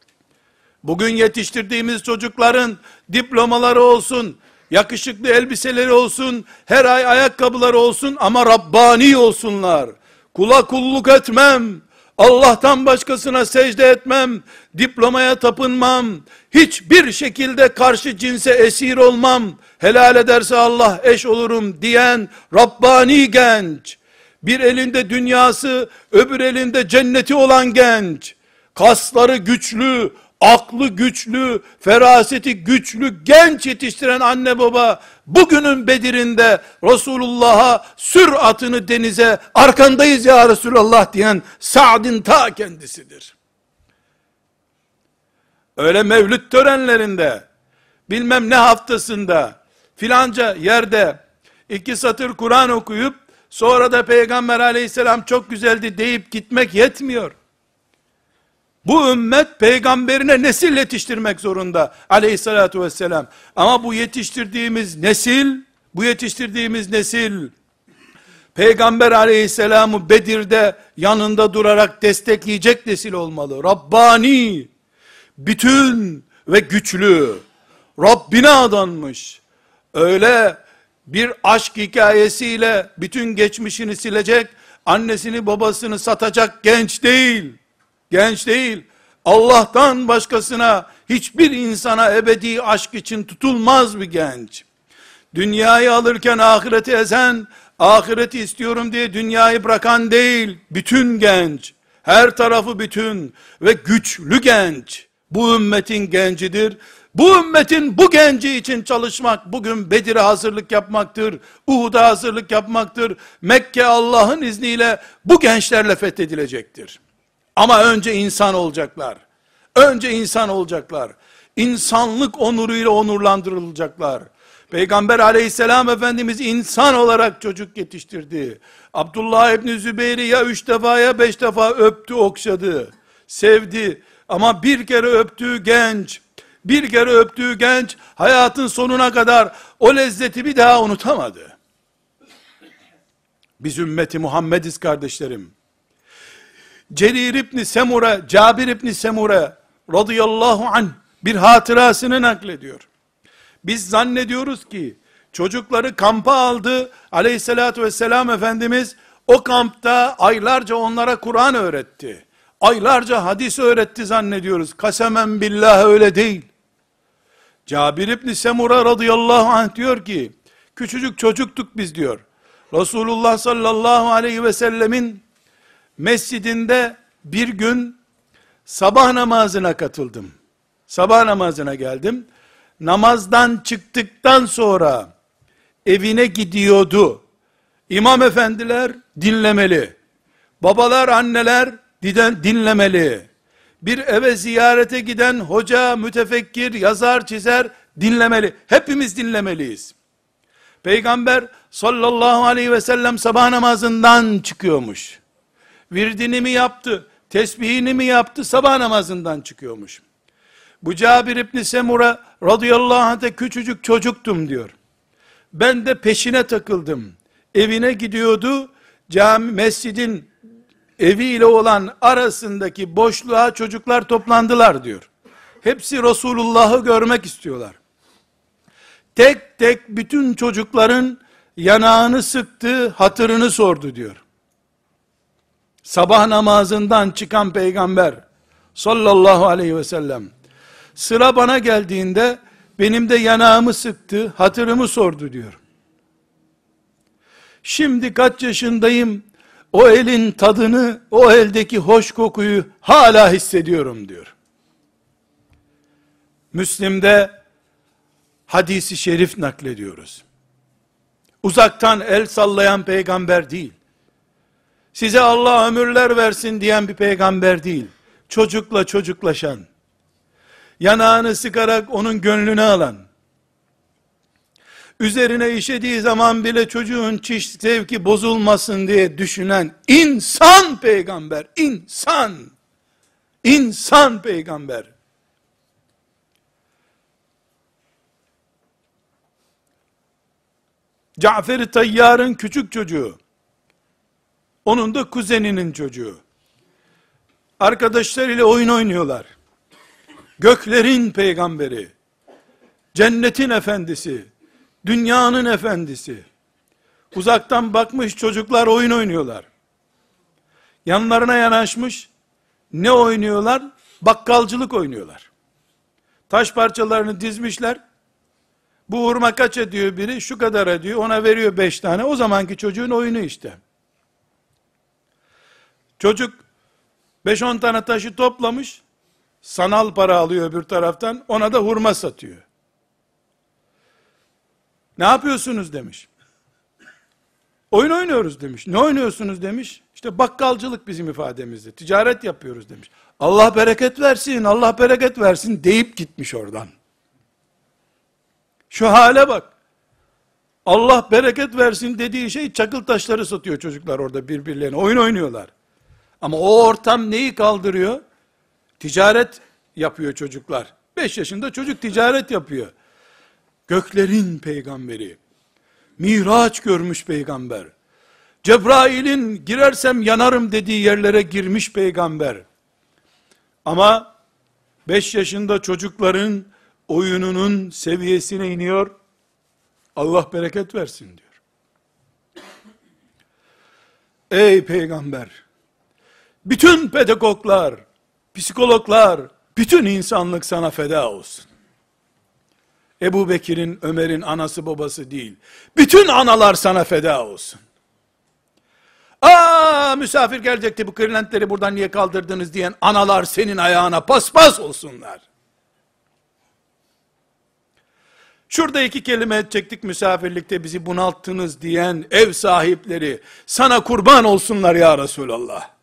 Speaker 1: Bugün yetiştirdiğimiz çocukların diplomaları olsun, yakışıklı elbiseleri olsun, her ay ayakkabıları olsun ama Rabbani olsunlar. Kula kulluk etmem, Allah'tan başkasına secde etmem, diplomaya tapınmam, hiçbir şekilde karşı cinse esir olmam, helal ederse Allah eş olurum diyen Rabbani genç, bir elinde dünyası, öbür elinde cenneti olan genç, kasları güçlü, aklı güçlü, feraseti güçlü, genç yetiştiren anne baba, bugünün Bedir'inde Resulullah'a sür atını denize, arkandayız ya Resulallah diyen Sa'd'in ta kendisidir. Öyle mevlüt törenlerinde, bilmem ne haftasında, filanca yerde, iki satır Kur'an okuyup, sonra da Peygamber aleyhisselam çok güzeldi deyip gitmek yetmiyor. Bu ümmet peygamberine nesil yetiştirmek zorunda aleyhissalatu vesselam. Ama bu yetiştirdiğimiz nesil, bu yetiştirdiğimiz nesil, Peygamber aleyhisselamı Bedir'de yanında durarak destekleyecek nesil olmalı. Rabbani, bütün ve güçlü, Rabbine adanmış, öyle bir aşk hikayesiyle bütün geçmişini silecek, annesini babasını satacak genç değil, genç değil, Allah'tan başkasına, hiçbir insana ebedi aşk için tutulmaz bir genç. Dünyayı alırken ahireti ezen, ahireti istiyorum diye dünyayı bırakan değil, bütün genç, her tarafı bütün ve güçlü genç, bu ümmetin gencidir. Bu ümmetin bu genci için çalışmak, bugün Bedir'e hazırlık yapmaktır, Uhud'a hazırlık yapmaktır. Mekke Allah'ın izniyle bu gençlerle fethedilecektir. Ama önce insan olacaklar. Önce insan olacaklar. İnsanlık onuruyla onurlandırılacaklar. Peygamber aleyhisselam efendimiz insan olarak çocuk yetiştirdi. Abdullah İbni Zübeyir'i ya üç defa ya beş defa öptü okşadı. Sevdi. Ama bir kere öptüğü genç, bir kere öptüğü genç hayatın sonuna kadar o lezzeti bir daha unutamadı. Biz ümmeti Muhammediz kardeşlerim. Cerir İbni Semure, Cabir İbni Semure radıyallahu anh bir hatırasını naklediyor. Biz zannediyoruz ki çocukları kampa aldı aleyhissalatü vesselam Efendimiz o kampta aylarca onlara Kur'an öğretti. Aylarca hadis öğretti zannediyoruz. Kasemen billah öyle değil. Cabir İbni Semura radıyallahu anh diyor ki, küçücük çocuktuk biz diyor. Resulullah sallallahu aleyhi ve sellemin mescidinde bir gün sabah namazına katıldım. Sabah namazına geldim. Namazdan çıktıktan sonra evine gidiyordu. İmam efendiler dinlemeli. Babalar, anneler dinlemeli. Bir eve ziyarete giden hoca, mütefekkir, yazar, çizer dinlemeli. Hepimiz dinlemeliyiz. Peygamber sallallahu aleyhi ve sellem sabah namazından çıkıyormuş virdini mi yaptı, tesbihini mi yaptı, sabah namazından çıkıyormuş. Bu Cabir İbni Semura radıyallahu anh'te küçücük çocuktum diyor. Ben de peşine takıldım. Evine gidiyordu, cami, mescidin eviyle olan arasındaki boşluğa çocuklar toplandılar diyor. Hepsi Resulullah'ı görmek istiyorlar. Tek tek bütün çocukların yanağını sıktı, hatırını sordu diyor sabah namazından çıkan peygamber sallallahu aleyhi ve sellem sıra bana geldiğinde benim de yanağımı sıktı, hatırımı sordu diyor. Şimdi kaç yaşındayım, o elin tadını, o eldeki hoş kokuyu hala hissediyorum diyor. Müslim'de hadisi şerif naklediyoruz. Uzaktan el sallayan peygamber değil size Allah ömürler versin diyen bir peygamber değil. Çocukla çocuklaşan, yanağını sıkarak onun gönlünü alan, üzerine işediği zaman bile çocuğun çiş sevki bozulmasın diye düşünen insan peygamber, insan, insan peygamber. Cafer-i Tayyar'ın küçük çocuğu, onun da kuzeninin çocuğu. Arkadaşlarıyla oyun oynuyorlar. Göklerin peygamberi, cennetin efendisi, dünyanın efendisi. Uzaktan bakmış çocuklar oyun oynuyorlar. Yanlarına yanaşmış, ne oynuyorlar? Bakkalcılık oynuyorlar. Taş parçalarını dizmişler. Bu hurma kaç ediyor biri? Şu kadar ediyor. Ona veriyor beş tane. O zamanki çocuğun oyunu işte. Çocuk 5-10 tane taşı toplamış. Sanal para alıyor öbür taraftan. Ona da hurma satıyor. Ne yapıyorsunuz demiş. Oyun oynuyoruz demiş. Ne oynuyorsunuz demiş. İşte bakkalcılık bizim ifademizde. Ticaret yapıyoruz demiş. Allah bereket versin, Allah bereket versin deyip gitmiş oradan. Şu hale bak. Allah bereket versin dediği şey çakıl taşları satıyor çocuklar orada birbirlerine. Oyun oynuyorlar. Ama o ortam neyi kaldırıyor? Ticaret yapıyor çocuklar. 5 yaşında çocuk ticaret yapıyor. Göklerin peygamberi. Miraç görmüş peygamber. Cebrail'in girersem yanarım dediği yerlere girmiş peygamber. Ama 5 yaşında çocukların oyununun seviyesine iniyor. Allah bereket versin diyor. Ey peygamber! Bütün pedagoglar, psikologlar, bütün insanlık sana feda olsun. Ebu Bekir'in, Ömer'in anası babası değil. Bütün analar sana feda olsun. Aa misafir gelecekti bu kırlentleri buradan niye kaldırdınız diyen analar senin ayağına paspas olsunlar. Şurada iki kelime edecektik misafirlikte bizi bunalttınız diyen ev sahipleri sana kurban olsunlar ya Resulallah.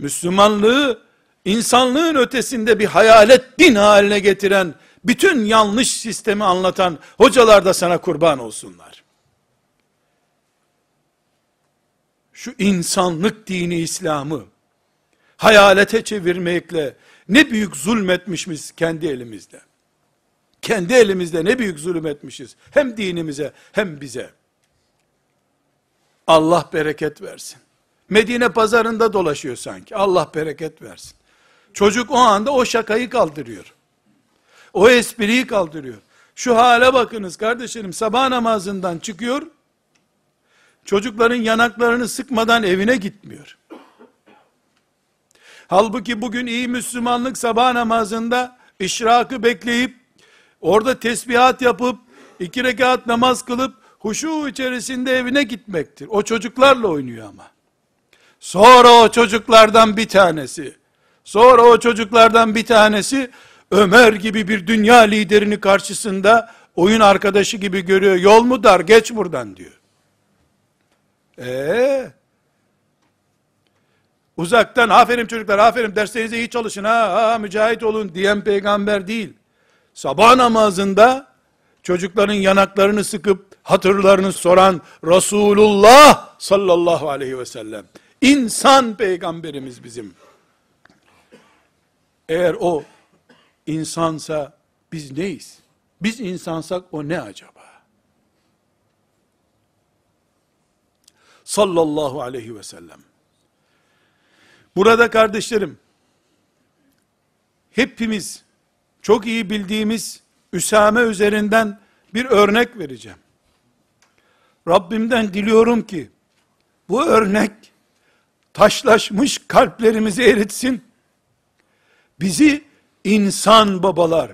Speaker 1: Müslümanlığı insanlığın ötesinde bir hayalet din haline getiren bütün yanlış sistemi anlatan hocalar da sana kurban olsunlar. Şu insanlık dini İslam'ı hayalete çevirmekle ne büyük zulmetmişiz kendi elimizde. Kendi elimizde ne büyük zulmetmişiz. Hem dinimize hem bize. Allah bereket versin. Medine pazarında dolaşıyor sanki. Allah bereket versin. Çocuk o anda o şakayı kaldırıyor. O espriyi kaldırıyor. Şu hale bakınız kardeşlerim sabah namazından çıkıyor. Çocukların yanaklarını sıkmadan evine gitmiyor. Halbuki bugün iyi Müslümanlık sabah namazında işrakı bekleyip, orada tesbihat yapıp, iki rekat namaz kılıp, huşu içerisinde evine gitmektir. O çocuklarla oynuyor ama. Sonra o çocuklardan bir tanesi, sonra o çocuklardan bir tanesi, Ömer gibi bir dünya liderini karşısında, oyun arkadaşı gibi görüyor, yol mu dar, geç buradan diyor. Eee, uzaktan aferin çocuklar aferin derslerinize iyi çalışın ha, ha mücahit olun diyen peygamber değil. Sabah namazında çocukların yanaklarını sıkıp hatırlarını soran Resulullah sallallahu aleyhi ve sellem. İnsan peygamberimiz bizim. Eğer o insansa biz neyiz? Biz insansak o ne acaba? Sallallahu aleyhi ve sellem. Burada kardeşlerim, hepimiz çok iyi bildiğimiz Üsame üzerinden bir örnek vereceğim. Rabbimden diliyorum ki, bu örnek, taşlaşmış kalplerimizi eritsin, bizi insan babalar,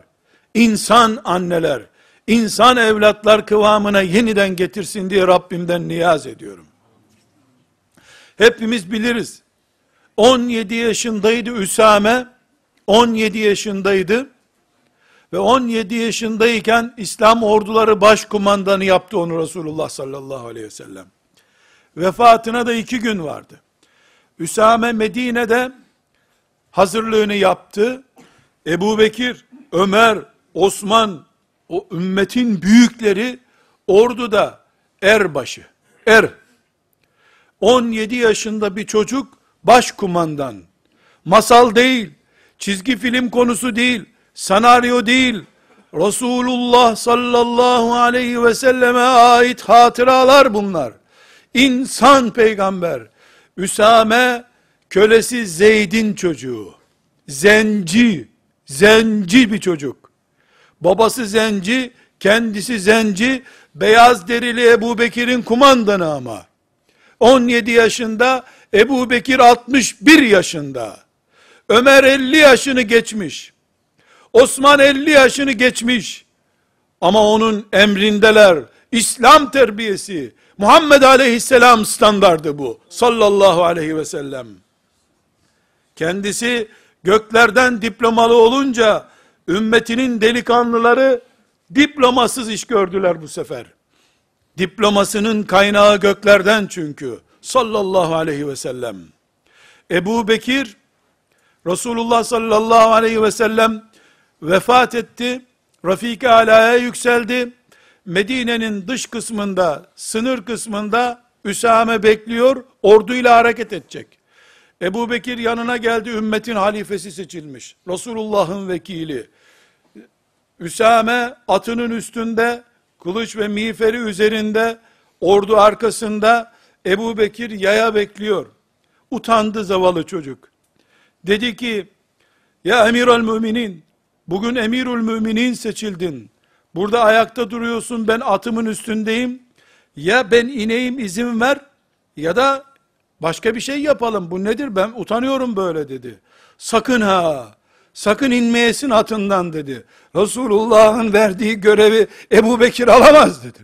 Speaker 1: insan anneler, insan evlatlar kıvamına yeniden getirsin diye Rabbimden niyaz ediyorum. Hepimiz biliriz. 17 yaşındaydı Üsame, 17 yaşındaydı ve 17 yaşındayken İslam orduları başkumandanı yaptı onu Resulullah sallallahu aleyhi ve sellem. Vefatına da iki gün vardı. Üsame Medine'de hazırlığını yaptı. Ebu Bekir, Ömer, Osman, o ümmetin büyükleri orduda erbaşı, er. 17 yaşında bir çocuk başkumandan. Masal değil, çizgi film konusu değil, senaryo değil, Resulullah sallallahu aleyhi ve selleme ait hatıralar bunlar. İnsan peygamber. Üsame kölesi Zeyd'in çocuğu. Zenci, zenci bir çocuk. Babası zenci, kendisi zenci, beyaz derili Ebu Bekir'in kumandanı ama. 17 yaşında, Ebu Bekir 61 yaşında. Ömer 50 yaşını geçmiş. Osman 50 yaşını geçmiş. Ama onun emrindeler. İslam terbiyesi. Muhammed aleyhisselam standardı bu. Sallallahu aleyhi ve sellem. Kendisi göklerden diplomalı olunca ümmetinin delikanlıları diplomasız iş gördüler bu sefer. Diplomasının kaynağı göklerden çünkü. Sallallahu aleyhi ve sellem. Ebu Bekir, Resulullah sallallahu aleyhi ve sellem vefat etti. Rafik-i Ala'ya yükseldi. Medine'nin dış kısmında, sınır kısmında Üsame bekliyor, orduyla hareket edecek. Ebu Bekir yanına geldi, ümmetin halifesi seçilmiş. Resulullah'ın vekili. Üsame atının üstünde, kılıç ve miğferi üzerinde, ordu arkasında, Ebu Bekir yaya bekliyor. Utandı zavallı çocuk. Dedi ki, ya emir el müminin, bugün emirül müminin seçildin. Burada ayakta duruyorsun, ben atımın üstündeyim. Ya ben ineyim izin ver, ya da başka bir şey yapalım. Bu nedir ben utanıyorum böyle dedi. Sakın ha, sakın inmeyesin atından dedi. Resulullah'ın verdiği görevi Ebu Bekir alamaz dedi.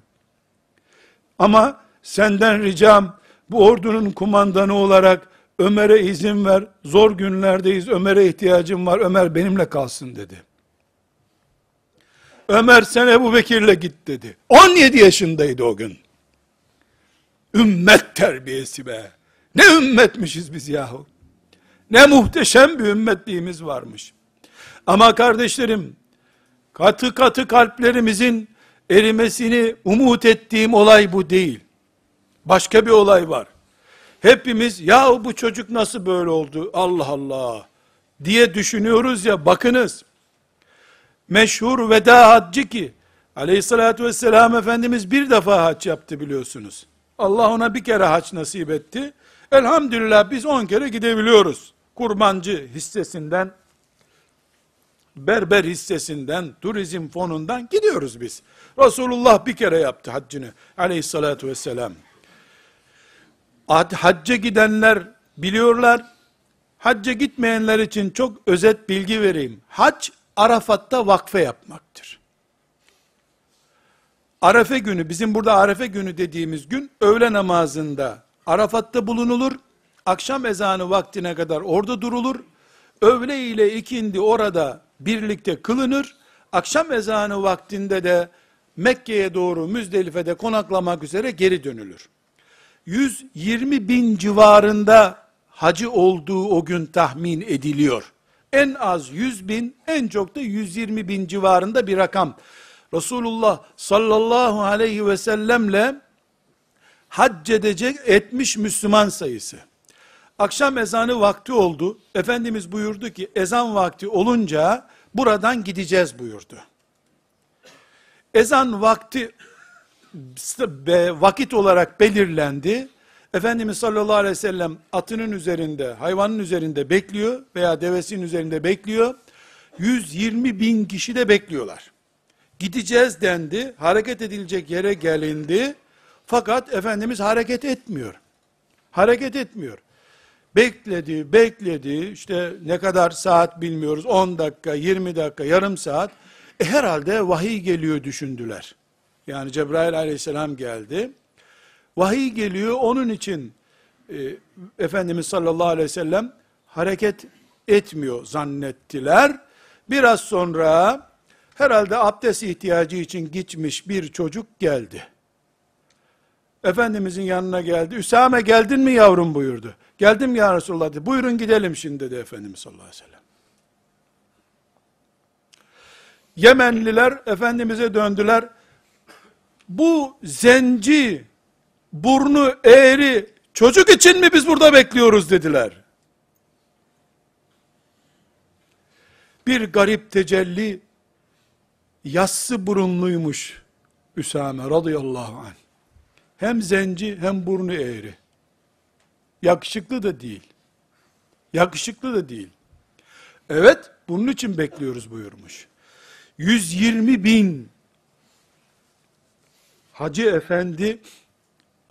Speaker 1: Ama senden ricam bu ordunun kumandanı olarak Ömer'e izin ver. Zor günlerdeyiz. Ömer'e ihtiyacım var. Ömer benimle kalsın dedi. Ömer sen Ebu Bekir'le git dedi. 17 yaşındaydı o gün. Ümmet terbiyesi be. Ne ümmetmişiz biz yahu. Ne muhteşem bir ümmetliğimiz varmış. Ama kardeşlerim, katı katı kalplerimizin erimesini umut ettiğim olay bu değil. Başka bir olay var. Hepimiz ya bu çocuk nasıl böyle oldu Allah Allah diye düşünüyoruz ya bakınız. Meşhur veda haccı ki aleyhissalatü vesselam Efendimiz bir defa hac yaptı biliyorsunuz. Allah ona bir kere hac nasip etti. Elhamdülillah biz on kere gidebiliyoruz. Kurbancı hissesinden, berber hissesinden, turizm fonundan gidiyoruz biz. Resulullah bir kere yaptı haccını aleyhissalatü vesselam. Hacca gidenler biliyorlar. Hacca gitmeyenler için çok özet bilgi vereyim. Hac Arafat'ta vakfe yapmaktır. Arefe günü, bizim burada Arefe günü dediğimiz gün, öğle namazında Arafat'ta bulunulur, akşam ezanı vaktine kadar orada durulur, öğle ile ikindi orada birlikte kılınır, akşam ezanı vaktinde de Mekke'ye doğru Müzdelife'de konaklamak üzere geri dönülür. 120 bin civarında hacı olduğu o gün tahmin ediliyor. En az 100 bin, en çok da 120 bin civarında bir rakam. Resulullah sallallahu aleyhi ve sellemle hac edecek etmiş Müslüman sayısı. Akşam ezanı vakti oldu. Efendimiz buyurdu ki ezan vakti olunca buradan gideceğiz buyurdu. Ezan vakti vakit olarak belirlendi. Efendimiz sallallahu aleyhi ve sellem atının üzerinde, hayvanın üzerinde bekliyor veya devesinin üzerinde bekliyor. 120 bin kişi de bekliyorlar. Gideceğiz dendi, hareket edilecek yere gelindi. Fakat Efendimiz hareket etmiyor. Hareket etmiyor. Bekledi, bekledi, işte ne kadar saat bilmiyoruz, 10 dakika, 20 dakika, yarım saat. E herhalde vahiy geliyor düşündüler. Yani Cebrail aleyhisselam geldi. Vahiy geliyor onun için e, Efendimiz sallallahu aleyhi ve sellem hareket etmiyor zannettiler. Biraz sonra herhalde abdest ihtiyacı için gitmiş bir çocuk geldi. Efendimizin yanına geldi. Üsame geldin mi yavrum buyurdu. Geldim ya Resulullah dedi. Buyurun gidelim şimdi dedi Efendimiz sallallahu aleyhi ve sellem. Yemenliler Efendimiz'e döndüler bu zenci, burnu eğri, çocuk için mi biz burada bekliyoruz dediler. Bir garip tecelli, yassı burunluymuş Üsame radıyallahu anh. Hem zenci hem burnu eğri. Yakışıklı da değil. Yakışıklı da değil. Evet, bunun için bekliyoruz buyurmuş. 120 bin Hacı efendi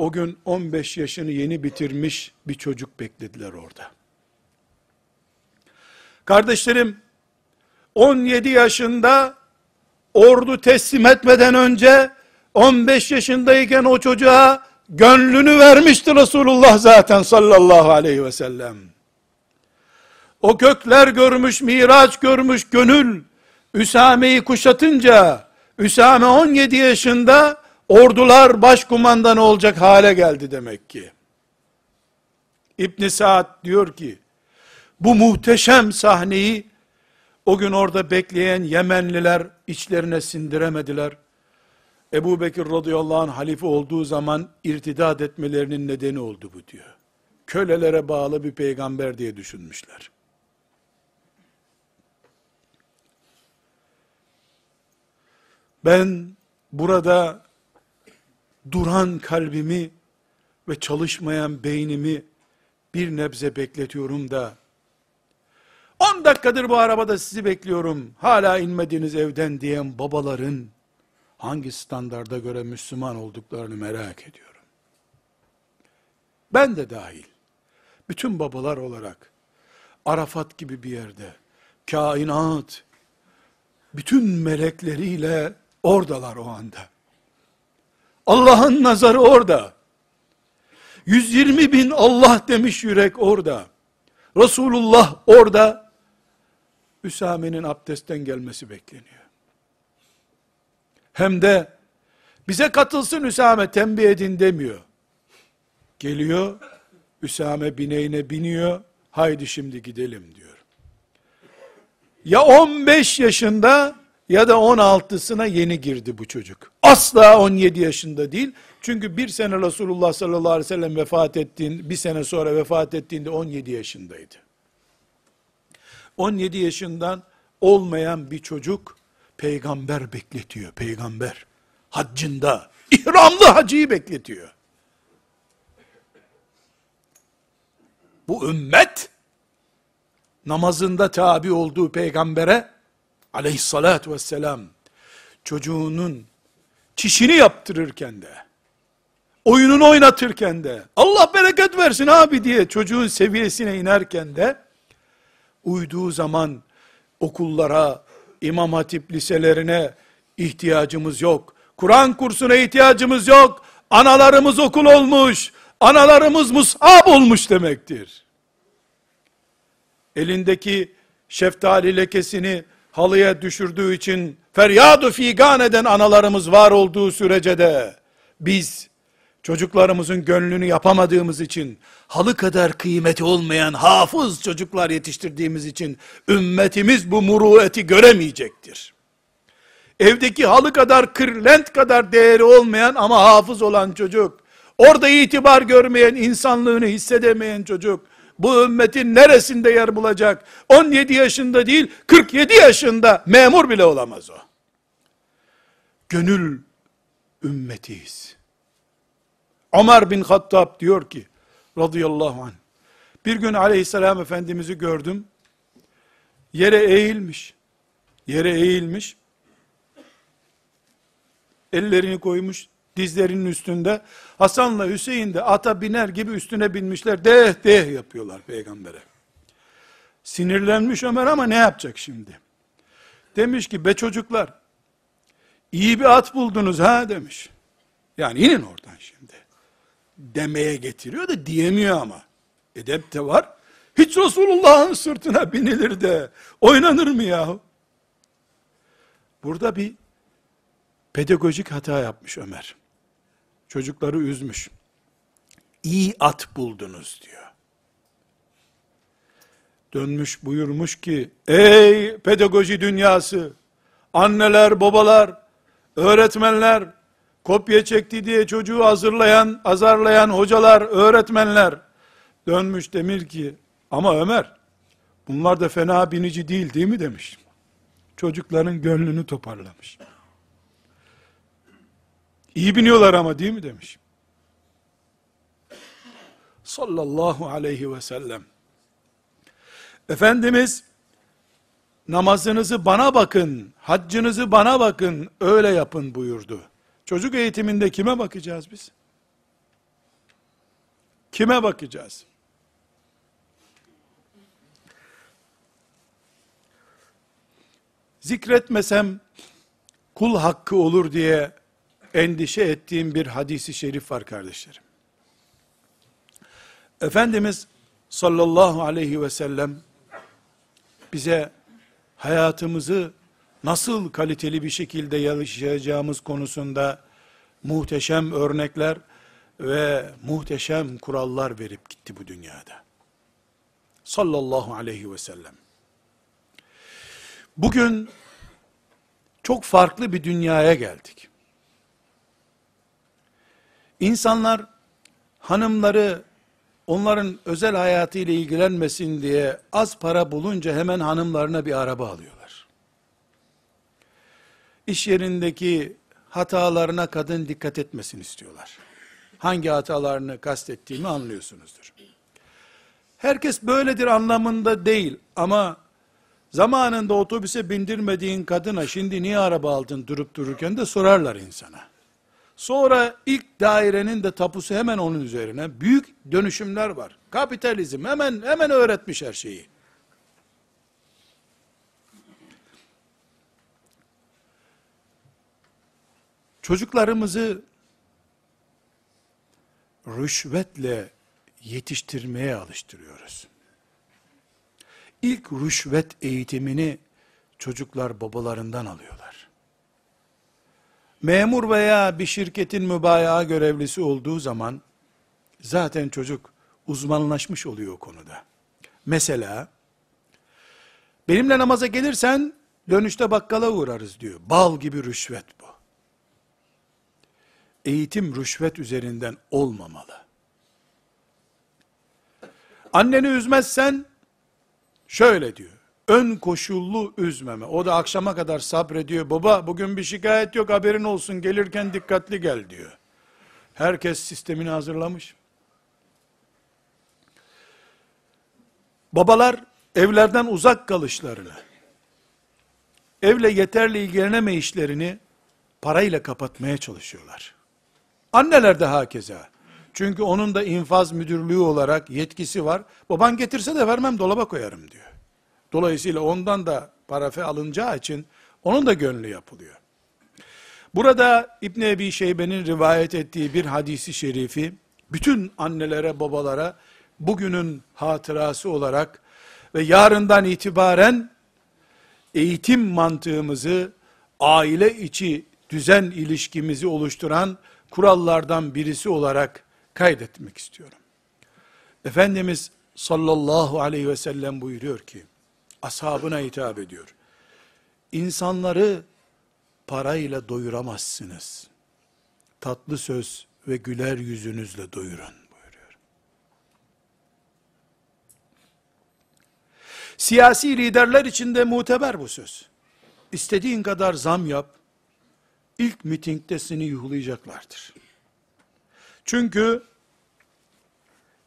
Speaker 1: o gün 15 yaşını yeni bitirmiş bir çocuk beklediler orada. Kardeşlerim 17 yaşında ordu teslim etmeden önce 15 yaşındayken o çocuğa gönlünü vermişti Resulullah zaten sallallahu aleyhi ve sellem. O kökler görmüş, miraç görmüş gönül, Üsame'yi kuşatınca, Üsame 17 yaşında, ordular başkumandanı olacak hale geldi demek ki. İbn Saad diyor ki, bu muhteşem sahneyi, o gün orada bekleyen Yemenliler içlerine sindiremediler. Ebu Bekir radıyallahu anh halife olduğu zaman irtidat etmelerinin nedeni oldu bu diyor. Kölelere bağlı bir peygamber diye düşünmüşler. Ben burada duran kalbimi ve çalışmayan beynimi bir nebze bekletiyorum da 10 dakikadır bu arabada sizi bekliyorum. Hala inmediniz evden diyen babaların hangi standarda göre Müslüman olduklarını merak ediyorum. Ben de dahil. Bütün babalar olarak Arafat gibi bir yerde kainat bütün melekleriyle oradalar o anda. Allah'ın nazarı orada. 120 bin Allah demiş yürek orada. Resulullah orada. Üsame'nin abdestten gelmesi bekleniyor. Hem de bize katılsın Üsame tembih edin demiyor. Geliyor, Üsame bineğine biniyor, haydi şimdi gidelim diyor. Ya 15 yaşında ya da 16'sına yeni girdi bu çocuk. Asla 17 yaşında değil. Çünkü bir sene Resulullah sallallahu aleyhi ve sellem vefat ettiğinde, bir sene sonra vefat ettiğinde 17 yaşındaydı. 17 yaşından olmayan bir çocuk peygamber bekletiyor, peygamber. Haccında, ihramlı hacıyı bekletiyor. Bu ümmet, namazında tabi olduğu peygambere, aleyhissalatü vesselam, çocuğunun çişini yaptırırken de, oyununu oynatırken de, Allah bereket versin abi diye çocuğun seviyesine inerken de, uyduğu zaman okullara, imam hatip liselerine ihtiyacımız yok. Kur'an kursuna ihtiyacımız yok. Analarımız okul olmuş. Analarımız musab olmuş demektir. Elindeki şeftali lekesini halıya düşürdüğü için feryadu figan eden analarımız var olduğu sürece de biz çocuklarımızın gönlünü yapamadığımız için, halı kadar kıymeti olmayan hafız çocuklar yetiştirdiğimiz için, ümmetimiz bu murueti göremeyecektir. Evdeki halı kadar, kırlent kadar değeri olmayan ama hafız olan çocuk, orada itibar görmeyen, insanlığını hissedemeyen çocuk, bu ümmetin neresinde yer bulacak? 17 yaşında değil, 47 yaşında memur bile olamaz o. Gönül ümmetiyiz. Ömer bin Hattab diyor ki, radıyallahu anh, bir gün aleyhisselam efendimizi gördüm, yere eğilmiş, yere eğilmiş, ellerini koymuş, dizlerinin üstünde, Hasan'la Hüseyin de ata biner gibi üstüne binmişler, deh deh yapıyorlar peygambere. Sinirlenmiş Ömer ama ne yapacak şimdi? Demiş ki, be çocuklar, iyi bir at buldunuz ha demiş. Yani inin oradan şimdi demeye getiriyor da diyemiyor ama. Edep de var. Hiç Resulullah'ın sırtına binilir de oynanır mı yahu? Burada bir pedagojik hata yapmış Ömer. Çocukları üzmüş. İyi at buldunuz diyor. Dönmüş buyurmuş ki, ey pedagoji dünyası, anneler, babalar, öğretmenler, kopya çekti diye çocuğu hazırlayan, azarlayan hocalar, öğretmenler dönmüş demir ki ama Ömer bunlar da fena binici değil değil mi demiş. çocukların gönlünü toparlamış. İyi biniyorlar ama değil mi demiş. Sallallahu aleyhi ve sellem. Efendimiz namazınızı bana bakın, haccınızı bana bakın, öyle yapın buyurdu. Çocuk eğitiminde kime bakacağız biz? Kime bakacağız? Zikretmesem kul hakkı olur diye endişe ettiğim bir hadisi şerif var kardeşlerim. Efendimiz sallallahu aleyhi ve sellem bize hayatımızı nasıl kaliteli bir şekilde yaşayacağımız konusunda muhteşem örnekler ve muhteşem kurallar verip gitti bu dünyada. Sallallahu aleyhi ve sellem. Bugün çok farklı bir dünyaya geldik. İnsanlar hanımları onların özel hayatıyla ilgilenmesin diye az para bulunca hemen hanımlarına bir araba alıyorlar. İş yerindeki hatalarına kadın dikkat etmesin istiyorlar. Hangi hatalarını kastettiğimi anlıyorsunuzdur. Herkes böyledir anlamında değil ama zamanında otobüse bindirmediğin kadına şimdi niye araba aldın durup dururken de sorarlar insana. Sonra ilk dairenin de tapusu hemen onun üzerine. Büyük dönüşümler var. Kapitalizm hemen hemen öğretmiş her şeyi. Çocuklarımızı rüşvetle yetiştirmeye alıştırıyoruz. İlk rüşvet eğitimini çocuklar babalarından alıyorlar. Memur veya bir şirketin mübayağa görevlisi olduğu zaman zaten çocuk uzmanlaşmış oluyor o konuda. Mesela benimle namaza gelirsen dönüşte bakkala uğrarız diyor. Bal gibi rüşvet bu. Eğitim rüşvet üzerinden olmamalı. Anneni üzmezsen şöyle diyor. Ön koşullu üzmeme. O da akşama kadar sabrediyor. Baba bugün bir şikayet yok haberin olsun gelirken dikkatli gel diyor. Herkes sistemini hazırlamış. Babalar evlerden uzak kalışlarını, evle yeterli ilgilenemeyişlerini parayla kapatmaya çalışıyorlar. Anneler de hakeza. Çünkü onun da infaz müdürlüğü olarak yetkisi var. Baban getirse de vermem dolaba koyarım diyor. Dolayısıyla ondan da parafe alınacağı için onun da gönlü yapılıyor. Burada İbn Ebi Şeybe'nin rivayet ettiği bir hadisi şerifi bütün annelere, babalara bugünün hatırası olarak ve yarından itibaren eğitim mantığımızı aile içi düzen ilişkimizi oluşturan kurallardan birisi olarak kaydetmek istiyorum. Efendimiz sallallahu aleyhi ve sellem buyuruyor ki, ashabına hitap ediyor. İnsanları parayla doyuramazsınız. Tatlı söz ve güler yüzünüzle doyurun buyuruyor. Siyasi liderler için de muteber bu söz. İstediğin kadar zam yap, ilk mitingde seni yuhlayacaklardır. Çünkü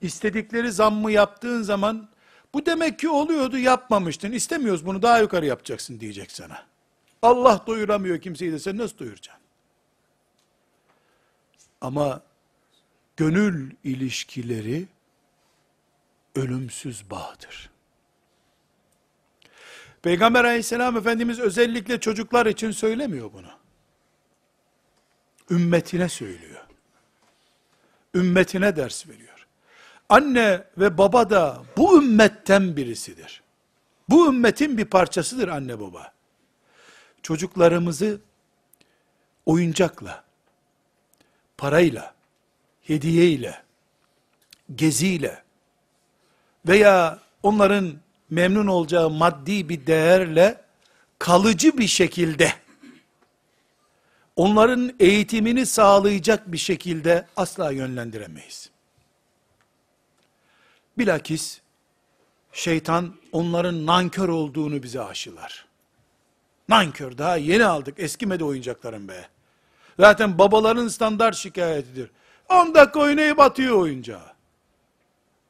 Speaker 1: istedikleri zammı yaptığın zaman bu demek ki oluyordu yapmamıştın. İstemiyoruz bunu daha yukarı yapacaksın diyecek sana. Allah doyuramıyor kimseyi de sen nasıl doyuracaksın? Ama gönül ilişkileri ölümsüz bağdır. Peygamber aleyhisselam Efendimiz özellikle çocuklar için söylemiyor bunu. Ümmetine söylüyor. Ümmetine ders veriyor. Anne ve baba da bu ümmetten birisidir. Bu ümmetin bir parçasıdır anne baba. Çocuklarımızı oyuncakla, parayla, hediyeyle, geziyle veya onların memnun olacağı maddi bir değerle kalıcı bir şekilde onların eğitimini sağlayacak bir şekilde asla yönlendiremeyiz. Bilakis şeytan onların nankör olduğunu bize aşılar. Nankör daha yeni aldık. Eskimedi oyuncakların be. Zaten babaların standart şikayetidir. 10 dakika oynayıp atıyor oyuncağı.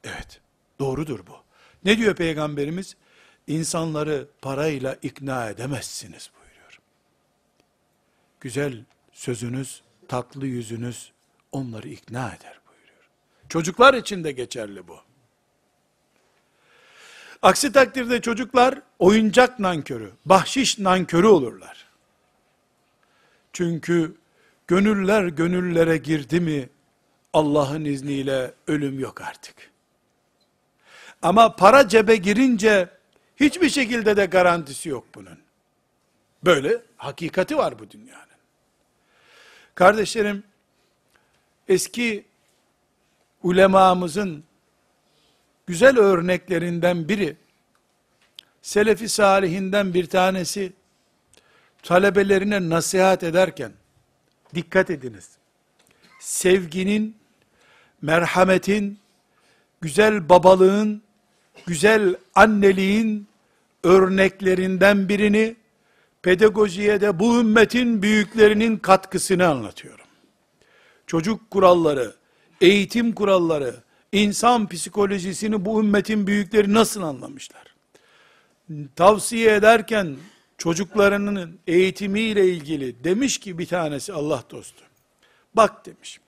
Speaker 1: Evet. Doğrudur bu. Ne diyor peygamberimiz? İnsanları parayla ikna edemezsiniz buyuruyor. Güzel sözünüz, tatlı yüzünüz onları ikna eder buyuruyor. Çocuklar için de geçerli bu. Aksi takdirde çocuklar oyuncak nankörü, bahşiş nankörü olurlar. Çünkü gönüller gönüllere girdi mi Allah'ın izniyle ölüm yok artık. Ama para cebe girince hiçbir şekilde de garantisi yok bunun. Böyle hakikati var bu dünyanın. Kardeşlerim, eski ulemamızın güzel örneklerinden biri, Selefi Salihinden bir tanesi, talebelerine nasihat ederken, dikkat ediniz, sevginin, merhametin, güzel babalığın, güzel anneliğin örneklerinden birini, pedagojiye de bu ümmetin büyüklerinin katkısını anlatıyorum. Çocuk kuralları, eğitim kuralları, insan psikolojisini bu ümmetin büyükleri nasıl anlamışlar? Tavsiye ederken çocuklarının eğitimiyle ilgili demiş ki bir tanesi Allah dostu. Bak demiş.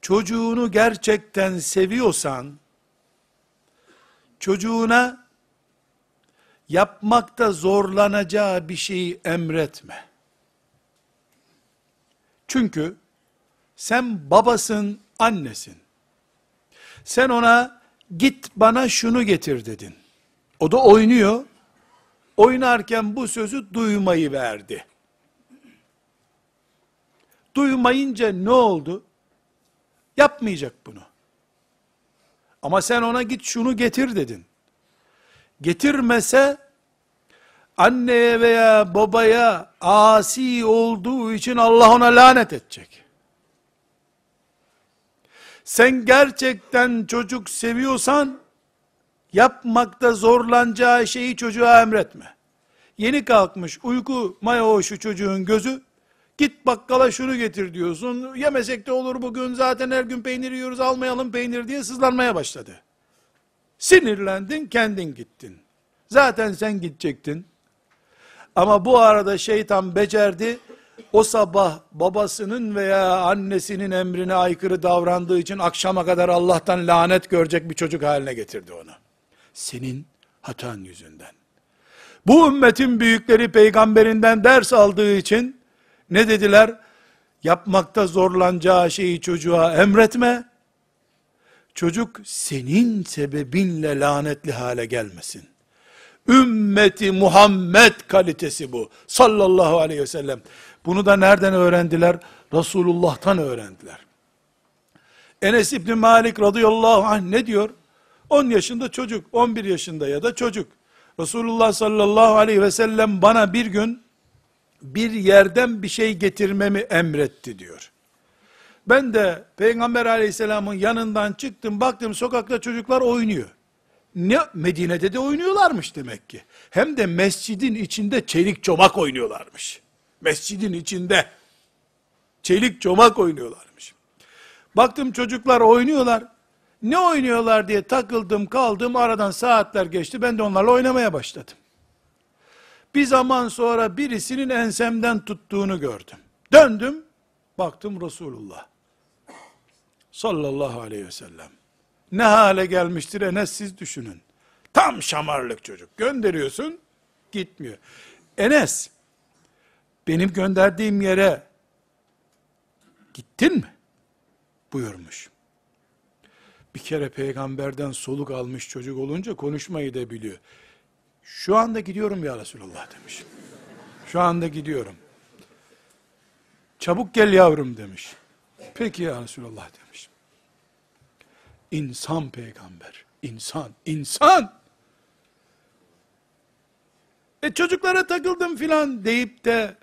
Speaker 1: Çocuğunu gerçekten seviyorsan çocuğuna yapmakta zorlanacağı bir şeyi emretme. Çünkü sen babasın, annesin. Sen ona git bana şunu getir dedin. O da oynuyor. Oynarken bu sözü duymayı verdi. Duymayınca ne oldu? Yapmayacak bunu. Ama sen ona git şunu getir dedin. Getirmese anneye veya babaya asi olduğu için Allah ona lanet edecek. Sen gerçekten çocuk seviyorsan, yapmakta zorlanacağı şeyi çocuğa emretme. Yeni kalkmış, uyku maya şu çocuğun gözü, git bakkala şunu getir diyorsun, yemesek de olur bugün, zaten her gün peynir yiyoruz, almayalım peynir diye sızlanmaya başladı. Sinirlendin, kendin gittin. Zaten sen gidecektin. Ama bu arada şeytan becerdi, o sabah babasının veya annesinin emrine aykırı davrandığı için akşama kadar Allah'tan lanet görecek bir çocuk haline getirdi onu. Senin hatan yüzünden. Bu ümmetin büyükleri peygamberinden ders aldığı için ne dediler? Yapmakta zorlanacağı şeyi çocuğa emretme. Çocuk senin sebebinle lanetli hale gelmesin. Ümmeti Muhammed kalitesi bu. Sallallahu aleyhi ve sellem. Bunu da nereden öğrendiler? Resulullah'tan öğrendiler. Enes İbni Malik radıyallahu anh ne diyor? 10 yaşında çocuk, 11 yaşında ya da çocuk. Resulullah sallallahu aleyhi ve sellem bana bir gün bir yerden bir şey getirmemi emretti diyor. Ben de Peygamber aleyhisselamın yanından çıktım, baktım sokakta çocuklar oynuyor. Ne Medine'de de oynuyorlarmış demek ki. Hem de mescidin içinde çelik çomak oynuyorlarmış. Mescidin içinde çelik çomak oynuyorlarmış. Baktım çocuklar oynuyorlar. Ne oynuyorlar diye takıldım kaldım aradan saatler geçti ben de onlarla oynamaya başladım. Bir zaman sonra birisinin ensemden tuttuğunu gördüm. Döndüm baktım Resulullah sallallahu aleyhi ve sellem. Ne hale gelmiştir Enes siz düşünün. Tam şamarlık çocuk. Gönderiyorsun, gitmiyor. Enes, benim gönderdiğim yere gittin mi? Buyurmuş. Bir kere peygamberden soluk almış çocuk olunca konuşmayı da biliyor. Şu anda gidiyorum ya Resulallah demiş. Şu anda gidiyorum. Çabuk gel yavrum demiş. Peki ya Resulallah demiş. İnsan peygamber. İnsan, insan. E çocuklara takıldım filan deyip de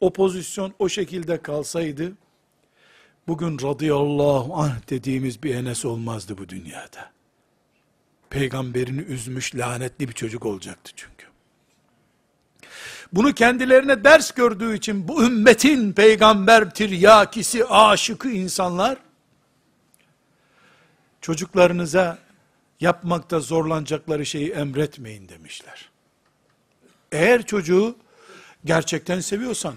Speaker 1: o pozisyon o şekilde kalsaydı, bugün radıyallahu anh dediğimiz bir Enes olmazdı bu dünyada. Peygamberini üzmüş lanetli bir çocuk olacaktı çünkü. Bunu kendilerine ders gördüğü için bu ümmetin peygamber tiryakisi, aşıkı insanlar, çocuklarınıza yapmakta zorlanacakları şeyi emretmeyin demişler. Eğer çocuğu gerçekten seviyorsan,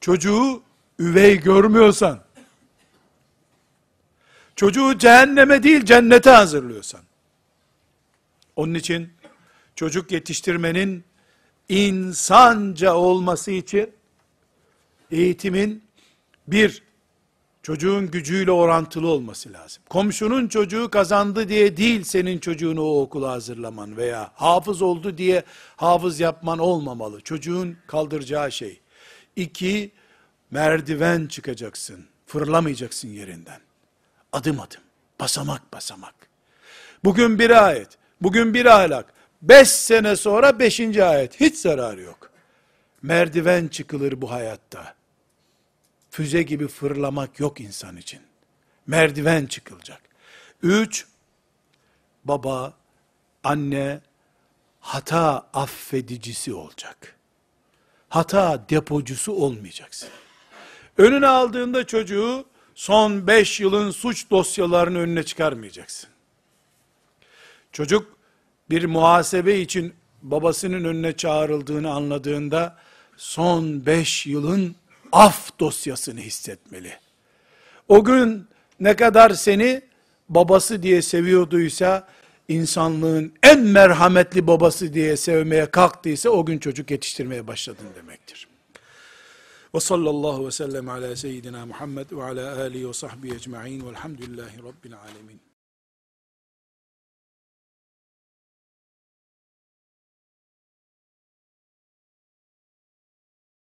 Speaker 1: çocuğu üvey görmüyorsan, çocuğu cehenneme değil cennete hazırlıyorsan, onun için çocuk yetiştirmenin insanca olması için eğitimin bir çocuğun gücüyle orantılı olması lazım. Komşunun çocuğu kazandı diye değil senin çocuğunu o okula hazırlaman veya hafız oldu diye hafız yapman olmamalı. Çocuğun kaldıracağı şey. İki, merdiven çıkacaksın. Fırlamayacaksın yerinden. Adım adım, basamak basamak. Bugün bir ayet, bugün bir ahlak, beş sene sonra beşinci ayet. Hiç zararı yok. Merdiven çıkılır bu hayatta. Füze gibi fırlamak yok insan için. Merdiven çıkılacak. Üç, baba, anne, hata affedicisi olacak. Hata depocusu olmayacaksın. Önüne aldığında çocuğu son beş yılın suç dosyalarını önüne çıkarmayacaksın. Çocuk bir muhasebe için babasının önüne çağrıldığını anladığında son beş yılın af dosyasını hissetmeli. O gün ne kadar seni babası diye seviyorduysa, insanlığın en merhametli babası diye sevmeye kalktıysa, o gün çocuk yetiştirmeye başladın demektir. Ve sallallahu ve sellem ala seyyidina Muhammed ve ala alihi ve sahbihi ecma'in velhamdülillahi rabbil alemin.